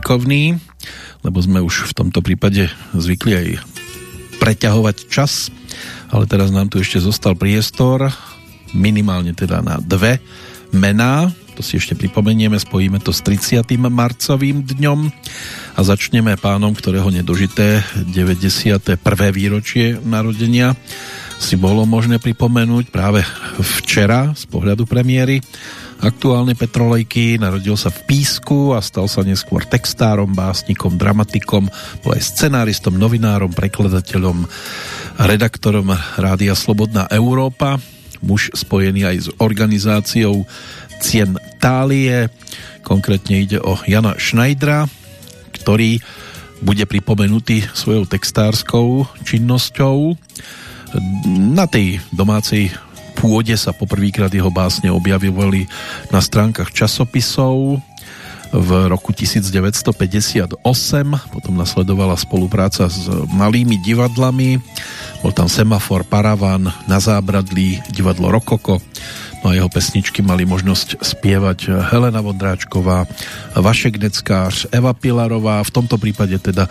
Šikovní, lebo sme už v tomto prípade zvykli aj preťahovať čas, ale teraz nám tu ešte zostal priestor minimálne teda na dve mená, to si ešte pripomenieme, spojíme to s 30. marcovým dňom a začneme pánom, ktorého nedožité 91. výročie narodenia si bolo možné pripomenúť práve včera z pohľadu premiéry aktuálne Petrolejky, narodil sa v Písku a stal sa neskôr textárom, básnikom, dramatikom, bol aj scenáristom, novinárom, prekladateľom, redaktorom Rádia Slobodná Európa, muž spojený aj s organizáciou Cien Tálie, konkrétne ide o Jana Schneidera, ktorý bude pripomenutý svojou textárskou činnosťou. Na tej domácej pôde sa poprvýkrát jeho básne objavovali na stránkach časopisov. V roku 1958, potom nasledovala spolupráca s malými divadlami, bol tam Semafor, Paravan, Na zábradlí, divadlo Rokoko, no a jeho pesničky mali možnosť spievať Helena Vondráčková, Vašek Neckář, Eva Pilarová, v tomto prípade teda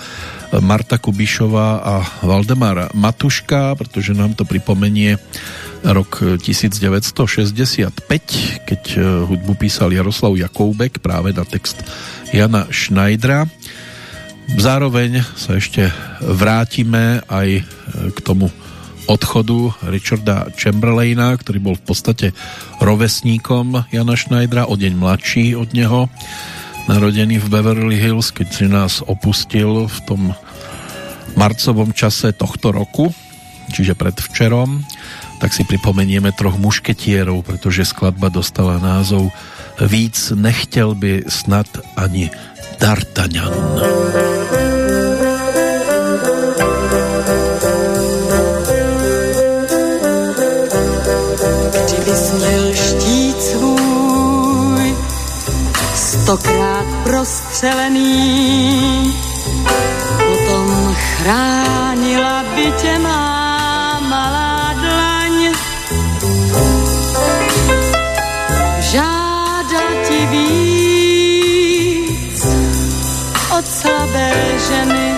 Marta Kubišová a Valdemar Matuška, pretože nám to pripomenie rok 1965, keď hudbu písal Jaroslav Jakoubek práve na text Jana Schneidera. Zároveň sa ešte vrátime aj k tomu odchodu Richarda Chamberlaina, ktorý bol v podstate rovesníkom Jana Schneidera, o deň mladší od neho, narodený v Beverly Hills, keď si nás opustil v tom marcovom čase tohto roku, čiže predvčerom, tak si pripomenieme troch mušketierov, pretože skladba dostala názov Víc nechtěl by snad ani D'Artagnan. Stokrát prostřelený. Potom chránila by tě má malá dlaň. Žáda ti víc od slabé ženy.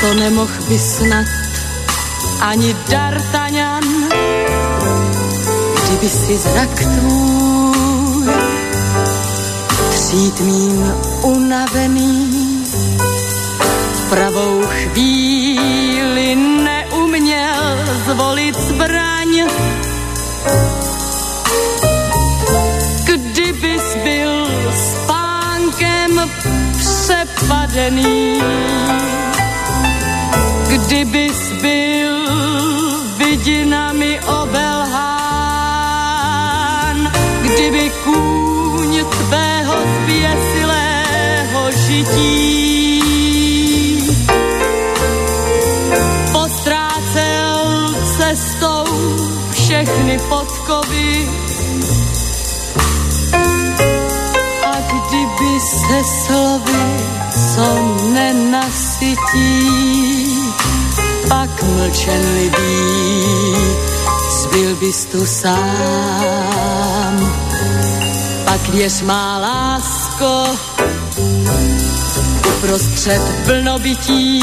To nemoh by snad ani D'Artagnan, kdyby si zrak tvůj přijít mým unavený. Pravou chvíli neuměl zvolit zbraň. Kdybys byl spánkem přepadený, kdybys byl vidinami obelhán, žití postrácel cestou všechny podkovy a kdyby se slovy, co nenasytí, pak mlčenlivý, zbyl bys tu sám. Pak věř má lásko, uprostřed vlnobytí,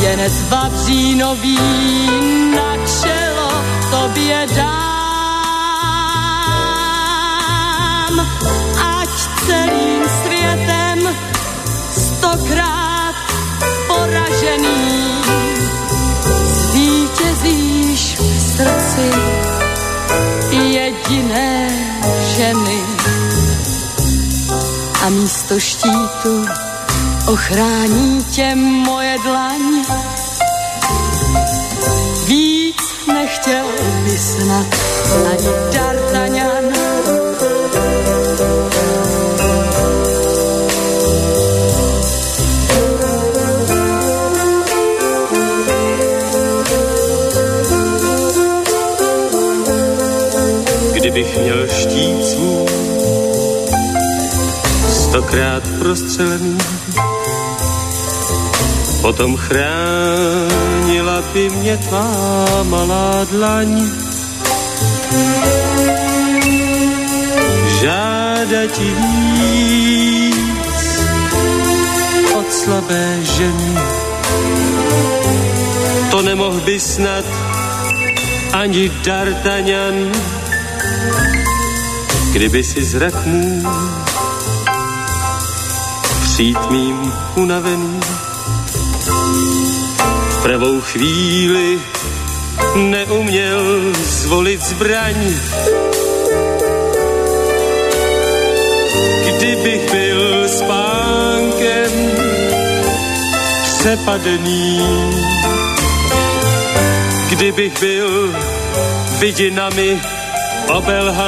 věnec vavřínový na čelo tobě dám. Ať celým světem stokrát poražený zvítězíš v srdci jediné ženy místo štítu ochrání tě moje dlaň. Víc nechtěl by snad ani D'Artagnan. Stokrát prostřelený, potom chránila by mě tvá malá dlaň. Žáda ti víc od slabé ženy, to nemohl by snad ani D'Artagnan, kdyby si zrak můj přijít mým unavený. V pravou chvíli neuměl zvolit zbraň. Kdybych byl spánkem přepadený, kdybych byl vidinami obelhán,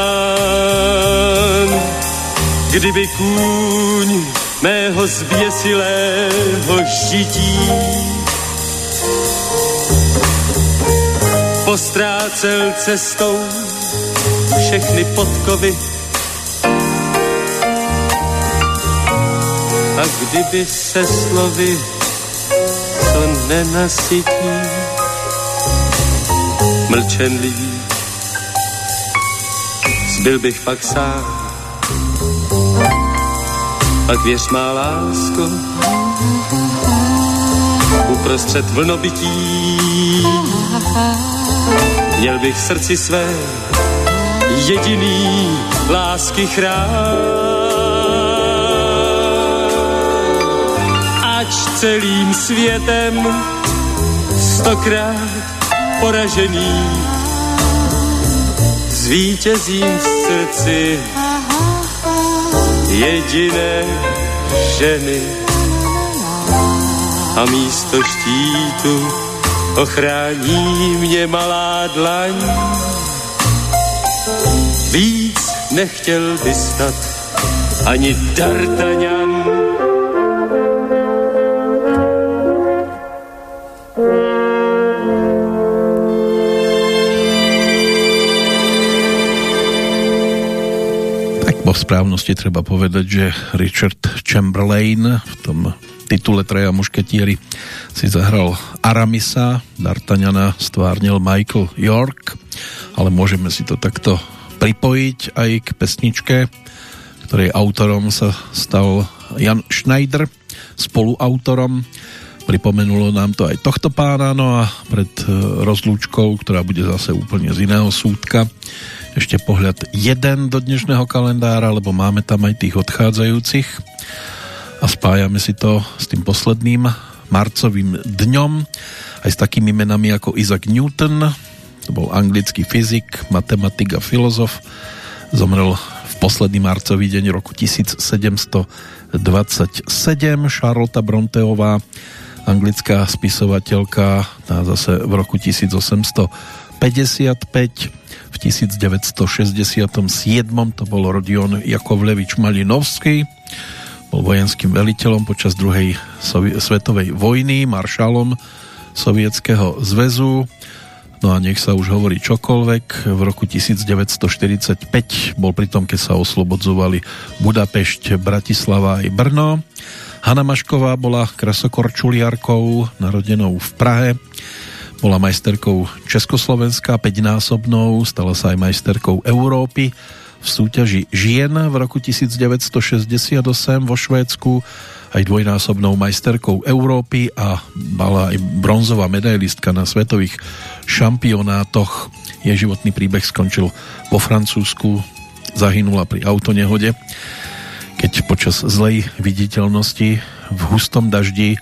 kdyby kůň mého zběsilého žití postrácel cestou všechny podkovy. A kdyby se slovy, co nenasytí, mlčenlivý, zbyl bych pak sám. Pak věř má lásko, uprostřed vlnobytí, měl bych srdci své jediný lásky chrán. Ač celým světem stokrát poražený. Zvítězím v srdci jediné ženy a místo štítu ochrání mě malá dlaň. Víc nechtěl vystat ani D'Artagnan. Po správnosti treba povedať, že Richard Chamberlain v tom titule Traja mušketieri si zahral Aramisa, D'Artagnana stvárnil Michael York, ale môžeme si to takto pripojiť aj k pesničke, ktorej autorom sa stal Jan Schneider, spoluautorom. Pripomenulo nám to aj tohto pána, no a pred e, rozlúčkou, ktorá bude zase úplne z iného súdka, ešte pohľad jeden do dnešného kalendára, lebo máme tam aj tých odchádzajúcich a spájame si to s tým posledným marcovým dňom aj s takými menami ako Isaac Newton, to bol anglický fyzik, matematik a filozof. Zomrel v posledný marcový deň roku 1727. Charlotte Bronteová, anglická spisovateľka, tá zase v roku 1855. V 1967. to bol Rodion Jakovlevič Malinovský, bol vojenským veliteľom počas druhej svetovej vojny, maršalom Sovietskeho zväzu No a nech sa už hovorí čokoľvek, v roku 1945 bol pri tom, keď sa oslobodzovali Budapešť, Bratislava aj Brno. Hanna Mašková bola krasokorčuliarkou, narodenou v Prahe. Bola majsterkou Československa, 5-násobnou, stala sa aj majsterkou Európy v súťaži žien v roku 1968 vo Švédsku aj dvojnásobnou majsterkou Európy a mala aj bronzová medailistka na svetových šampionátoch. Jej životný príbeh skončil vo Francúzsku, zahynula pri autonehode, keď počas zlej viditeľnosti v hustom daždi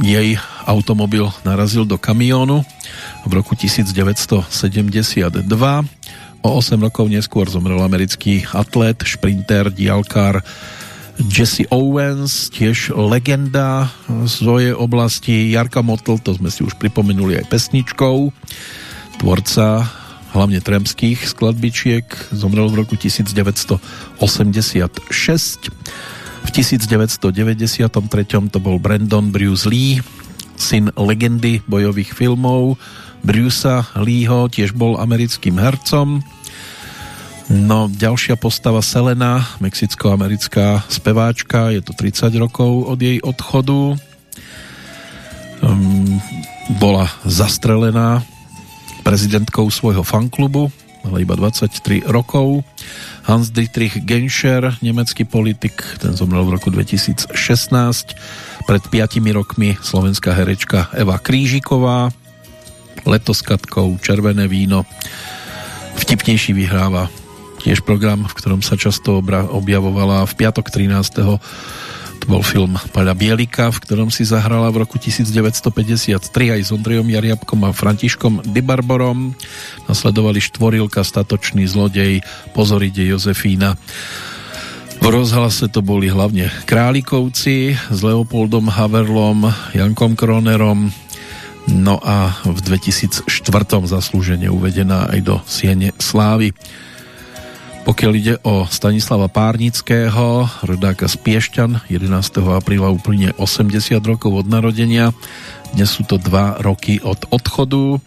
jej automobil narazil do kamiónu v roku 1972. O 8 rokov neskôr zomrel americký atlét, šprinter, dialkár Jesse Owens, tiež legenda svojej oblasti, Jarka Motl, to sme si už pripomenuli aj pesničkou, tvorca hlavne tremských skladbičiek, zomrel v roku 1986. V 1993 to bol Brandon Bruce Lee, syn legendy bojových filmov. Brucea Leeho, tiež bol americkým hercom. No, ďalšia postava Selena, mexicko-americká speváčka, je to 30 rokov od jej odchodu. Um, bola zastrelená prezidentkou svojho fanklubu, mala iba 23 rokov. Hans Dietrich Genscher, nemecký politik, ten zomrel v roku 2016. Pred 5 rokmi slovenská herečka Eva Krížiková, letos katkou Červené víno. Vtipnejší vyhráva tiež program, v ktorom sa často objavovala v piatok 13. To bol film Paľa Bielika, v ktorom si zahrala v roku 1953 aj s Ondrejom Jariabkom a Františkom Dybarborom. Nasledovali Štvorilka, Statočný zlodej, Pozoride Jozefína. V rozhlase to boli hlavne Králikovci s Leopoldom Haverlom, Jankom Kronerom, no a v 2004 zaslúžene uvedená aj do Siene Slávy. Pokiaľ ide o Stanislava Párnického, rodáka z Piešťan, 11. apríla úplne 80 rokov od narodenia. Dnes sú to dva roky od odchodu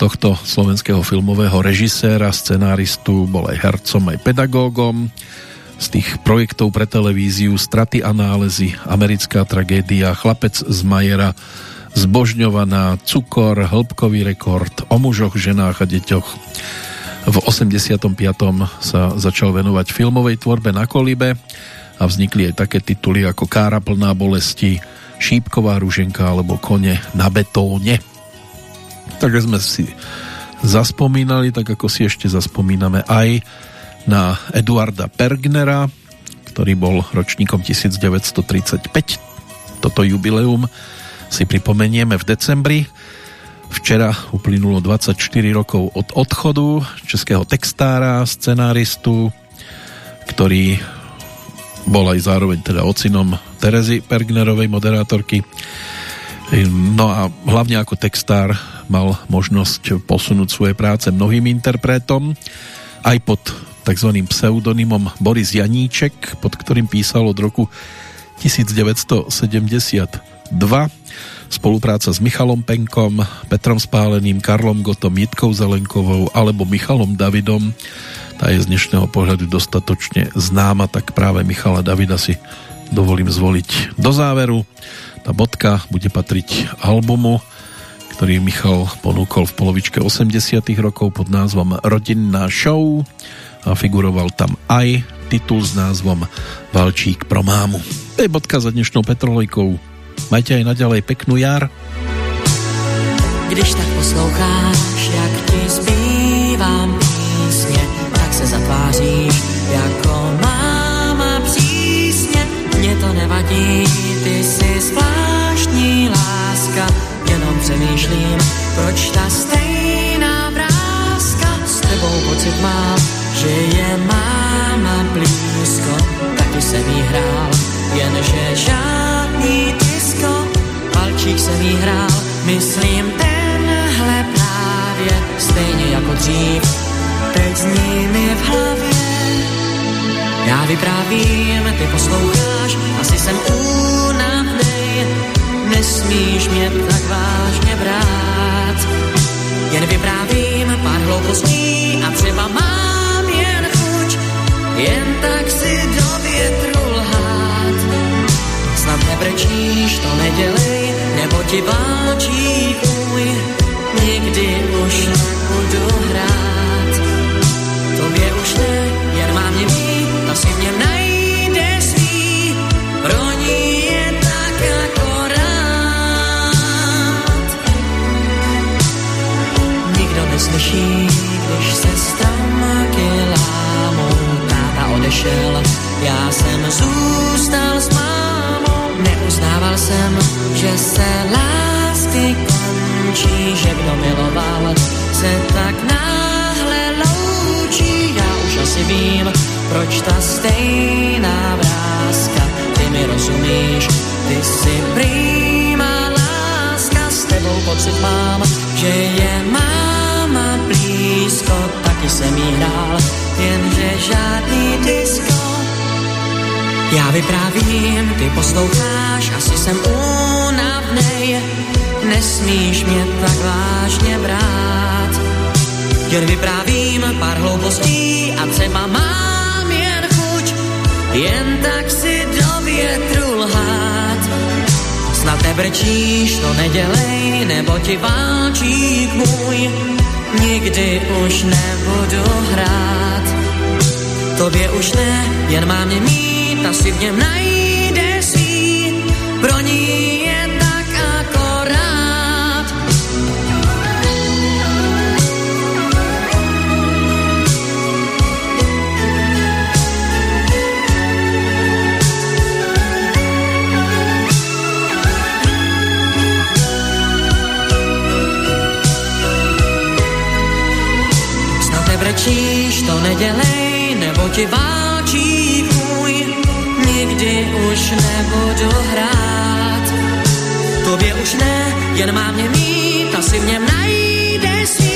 tohto slovenského filmového režiséra, scenáristu, bol aj hercom, aj pedagógom. Z tých projektov pre televíziu Straty a nálezy, Americká tragédia, Chlapec z Majera, Zbožňovaná, Cukor, Hĺbkový rekord, O mužoch, ženách a deťoch v 85. sa začal venovať filmovej tvorbe na kolibe a vznikli aj také tituly ako Kára plná bolesti, Šípková ruženka alebo Kone na betóne. Takže sme si zaspomínali, tak ako si ešte zaspomíname aj na Eduarda Pergnera, ktorý bol ročníkom 1935, Toto jubileum si pripomenieme v decembri. Včera uplynulo 24 rokov od odchodu českého textára, scenáristu, ktorý bol aj zároveň teda ocinom Terezy Pergnerovej, moderátorky. No a hlavne ako textár mal možnosť posunúť svoje práce mnohým interpretom, aj pod tzv. pseudonymom Boris Janíček, pod ktorým písal od roku 1972. Spolupráca s Michalom Penkom, Petrom Spáleným, Karlom Gotom, Jitkou Zelenkovou alebo Michalom Davidom. Tá je z dnešného pohľadu dostatočne známa, tak práve Michala Davida si dovolím zvoliť do záveru. Tá bodka bude patriť albumu, ktorý Michal ponúkol v polovičke 80 rokov pod názvom Rodinná show a figuroval tam aj titul s názvom Valčík pro mámu. To je bodka za dnešnou Petrolejkou. Majte aj naďalej peknú jar. Když tak posloucháš, jak ti zpívám písně, tak se zatváříš jako máma přísně. Mně to nevadí, ty jsi zvláštní láska, jenom přemýšlím, proč ta stejná vrázka s tebou pocit mám, že je máma blízko, taky se mi hrál, jenže žádný palčík se mi hrál, myslím tenhle právě, stejně jako dřív, teď s nimi v hlavě. Já vyprávím, ty posloucháš, asi jsem únavnej, nesmíš mě tak vážně brát. Jen vyprávím pár hloupostí a třeba mám jen tak si do větru lhát. Snad nebrečíš, to nedělej, nebo ti válčí můj, nikdy už nebudu hrát. Tobě už ne, jen mám mě mít, ta si mě najde svý, pro ní je tak akorát. Nikdo neslyší, když se stamky lámou odešel, já jsem zůstal s mámou. Neuznával jsem, že se lásky končí, že kdo miloval, se tak náhle loučí. Já už asi vím, proč ta stejná vrázka, ty mi rozumíš, ty si prýma láska, s tebou pocit mám, že je máma blízko, taky jsem jí hrál, jenže žádný disco. Já vyprávím, ty posloucháš, asi jsem únavnej, nesmíš mě tak vážně brát. Jen vyprávím pár hloupostí a třeba mám jen chuť, jen tak si do větru lhát. Snad nebrčíš, to nedělej, nebo ti válčík můj nikdy už nebudu hrát. Tobě už ne, jen mám mě mít, asi v něm najde svý, pro ní je tak akorát. Snad nebrečíš, to nedělej, nebo ti můj, nikdy už nebudu hrát. Tobě už ne, jen mám mě mít, asi v něm najde svý,